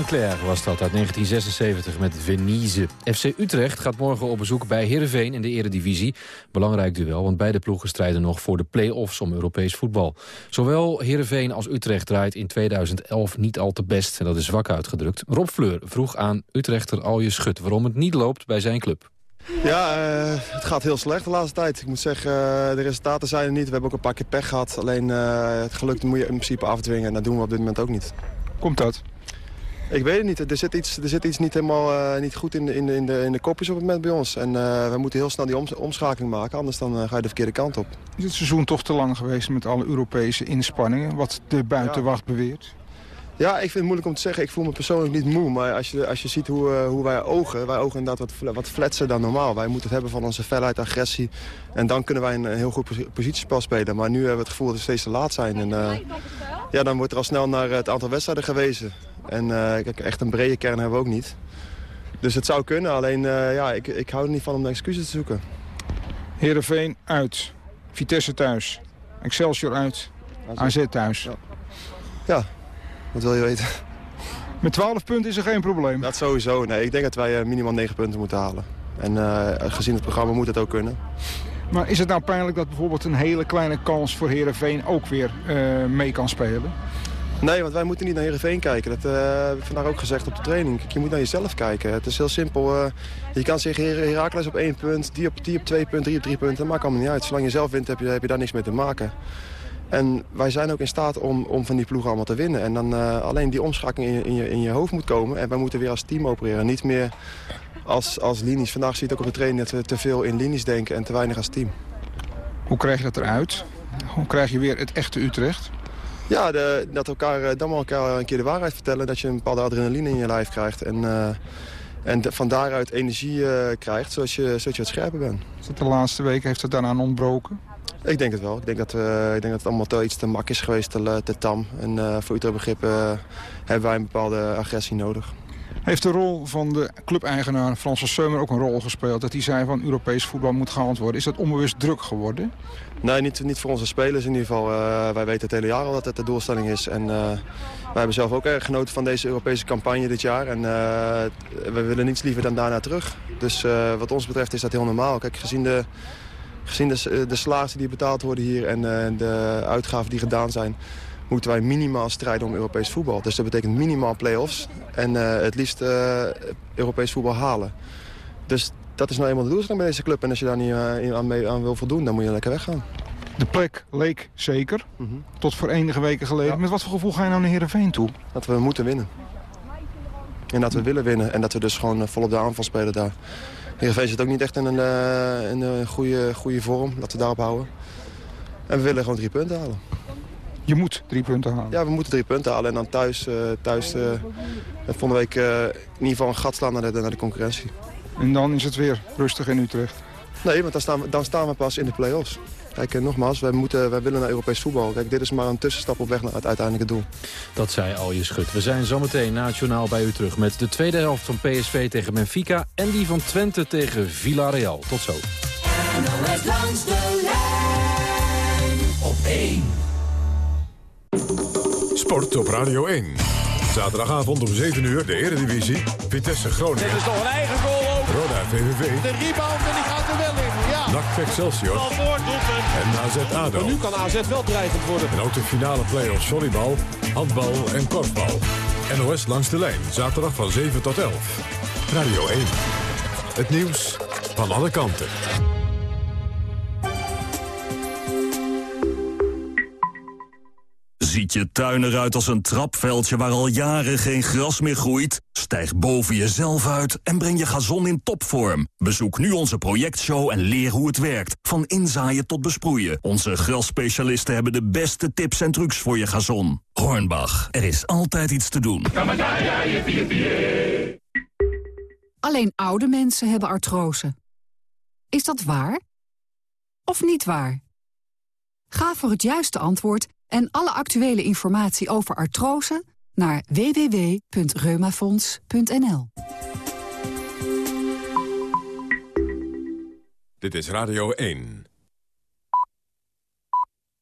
E: Julien Clerc was dat uit 1976 met Venise. FC Utrecht gaat morgen op bezoek bij Heerenveen in de eredivisie. Belangrijk duel, want beide ploegen strijden nog voor de play-offs om Europees voetbal. Zowel Heerenveen als Utrecht draait in 2011 niet al te best. En dat is zwak uitgedrukt. Rob Fleur vroeg aan Utrechter Alje Schut waarom het niet loopt bij zijn club.
H: Ja, uh, het gaat heel slecht de laatste tijd. Ik moet zeggen, uh, de resultaten zijn er niet. We hebben ook een paar keer pech gehad. Alleen uh, het geluk moet je in principe afdwingen. En dat doen we op dit moment ook niet.
I: Komt dat?
H: Ik weet het niet. Er zit iets, er zit iets niet helemaal uh, niet goed in de, in, de, in, de, in de kopjes op het moment bij ons. En uh, we moeten heel snel die om, omschakeling maken, anders dan uh, ga je de verkeerde kant op.
I: Is het seizoen toch te lang geweest met alle Europese inspanningen, wat de buitenwacht ja. beweert?
H: Ja, ik vind het moeilijk om te zeggen. Ik voel me persoonlijk niet moe. Maar als je, als je ziet hoe, hoe wij ogen, wij ogen inderdaad wat, wat fletser dan normaal. Wij moeten het hebben van onze felheid, agressie. En dan kunnen wij een, een heel goed positiespel spelen. Maar nu hebben we het gevoel dat we steeds te laat zijn. En, ja, dan wordt er al snel naar het aantal wedstrijden gewezen. En kijk, echt een brede kern hebben we ook niet. Dus het zou kunnen, alleen uh, ja, ik, ik hou er niet van om excuses te zoeken.
I: Heerenveen uit, Vitesse thuis, Excelsior uit, AZ, AZ thuis.
H: Ja. ja, wat wil je weten?
I: Met 12 punten is er geen probleem?
H: Dat sowieso, nee. Ik denk dat wij minimaal 9 punten moeten halen. En uh, gezien het programma moet het ook kunnen.
I: Maar is het nou pijnlijk dat bijvoorbeeld een hele kleine kans voor Heerenveen ook weer uh, mee kan spelen?
H: Nee, want wij moeten niet naar Heerenveen kijken. Dat uh, heb ik vandaag ook gezegd op de training. Je moet naar jezelf kijken. Het is heel simpel. Uh, je kan zeggen Her Herakles op één punt, die op, die op twee punten, drie op drie punten. Dat maakt allemaal niet uit. Zolang je zelf wint heb je, heb je daar niks mee te maken. En wij zijn ook in staat om, om van die ploegen allemaal te winnen. En dan uh, alleen die omschakeling in in, je, in je hoofd moet komen. En wij moeten weer als team opereren. Niet meer als, als linies. Vandaag zie je het ook op de training dat we te veel in linies denken en te weinig als team.
I: Hoe krijg je dat eruit? Hoe krijg je weer het echte Utrecht?
H: Ja, de, dat elkaar dan maar elkaar een keer de waarheid vertellen. Dat je een bepaalde adrenaline in je lijf krijgt. En, uh, en de, van daaruit energie uh, krijgt, zoals je, zodat je wat scherper bent.
I: Is dat de laatste weken heeft het daaraan ontbroken?
H: Ik denk het wel. Ik denk dat, we, ik denk dat het allemaal te, iets te mak is geweest, te, te tam. En uh, voor Utrecht begrip hebben wij een bepaalde agressie nodig.
I: Heeft de rol van de clubeigenaar Frans van Seumer ook een rol gespeeld? Dat hij zei van Europees voetbal moet gehaald worden. Is dat onbewust druk geworden?
H: Nee, niet, niet voor onze spelers in ieder geval. Uh, wij weten het hele jaar al dat het de doelstelling is. En uh, wij hebben zelf ook erg genoten van deze Europese campagne dit jaar. En uh, we willen niets liever dan daarna terug. Dus wat ons betreft is dat heel normaal. Kijk, gezien de, gezien de, de die betaald worden hier en de uitgaven die gedaan zijn moeten wij minimaal strijden om Europees voetbal. Dus dat betekent minimaal play-offs en uh, het liefst uh, Europees voetbal halen. Dus dat is nou eenmaal de doelstelling bij deze club. En als je daar niet uh, aan, mee, aan wil voldoen, dan moet je lekker weggaan.
I: De plek leek zeker, mm -hmm. tot voor enige weken geleden. Ja. Met wat voor gevoel ga je nou naar Heerenveen toe?
H: Dat we moeten winnen. En dat we willen winnen. En dat we dus gewoon vol op de aanval spelen daar. Heerenveen zit ook niet echt in een, in een goede, goede vorm. Laten we daarop houden. En we willen gewoon drie punten halen.
I: Je moet drie punten halen?
H: Ja, we moeten drie punten halen. En dan thuis, uh, thuis uh, volgende week uh, in ieder geval een gat slaan naar de, naar de concurrentie.
I: En dan is het weer rustig in Utrecht?
H: Nee, want dan staan we, dan staan we pas in de play-offs. Kijk, nogmaals, wij, moeten, wij willen naar Europees voetbal. Kijk, dit is maar een tussenstap op weg naar het uiteindelijke doel.
E: Dat zei Alje Schut. We zijn zometeen nationaal bij u terug met de tweede helft van PSV tegen Benfica... en die van Twente tegen Villarreal. Tot zo. NOS langs de lijn
J: op 1. Sport op Radio 1. Zaterdagavond om 7 uur de Eredivisie. Vitesse Groningen.
K: Dit is toch een eigen goal ook.
J: Roda VVV.
K: De rebound en die gaat er wel in. Ja.
J: NAC Excelsior. En AZ ADO.
K: Maar nu kan AZ wel dreigend worden.
J: En ook de finale play-offs volleybal, handbal en korfbal. NOS langs de lijn. Zaterdag van 7 tot 11. Radio 1. Het nieuws van alle kanten.
C: Ziet je tuin eruit als een trapveldje waar al jaren geen gras meer groeit? Stijg boven jezelf uit en breng je gazon in topvorm. Bezoek nu onze projectshow en leer hoe het werkt. Van inzaaien tot besproeien. Onze grasspecialisten hebben de beste tips en trucs voor je gazon. Hornbach, er is altijd iets te doen.
L: Alleen oude mensen hebben artrose. Is dat waar? Of niet waar? Ga voor het juiste antwoord en alle actuele informatie over artrose naar www.reumafonds.nl.
J: Dit is Radio 1.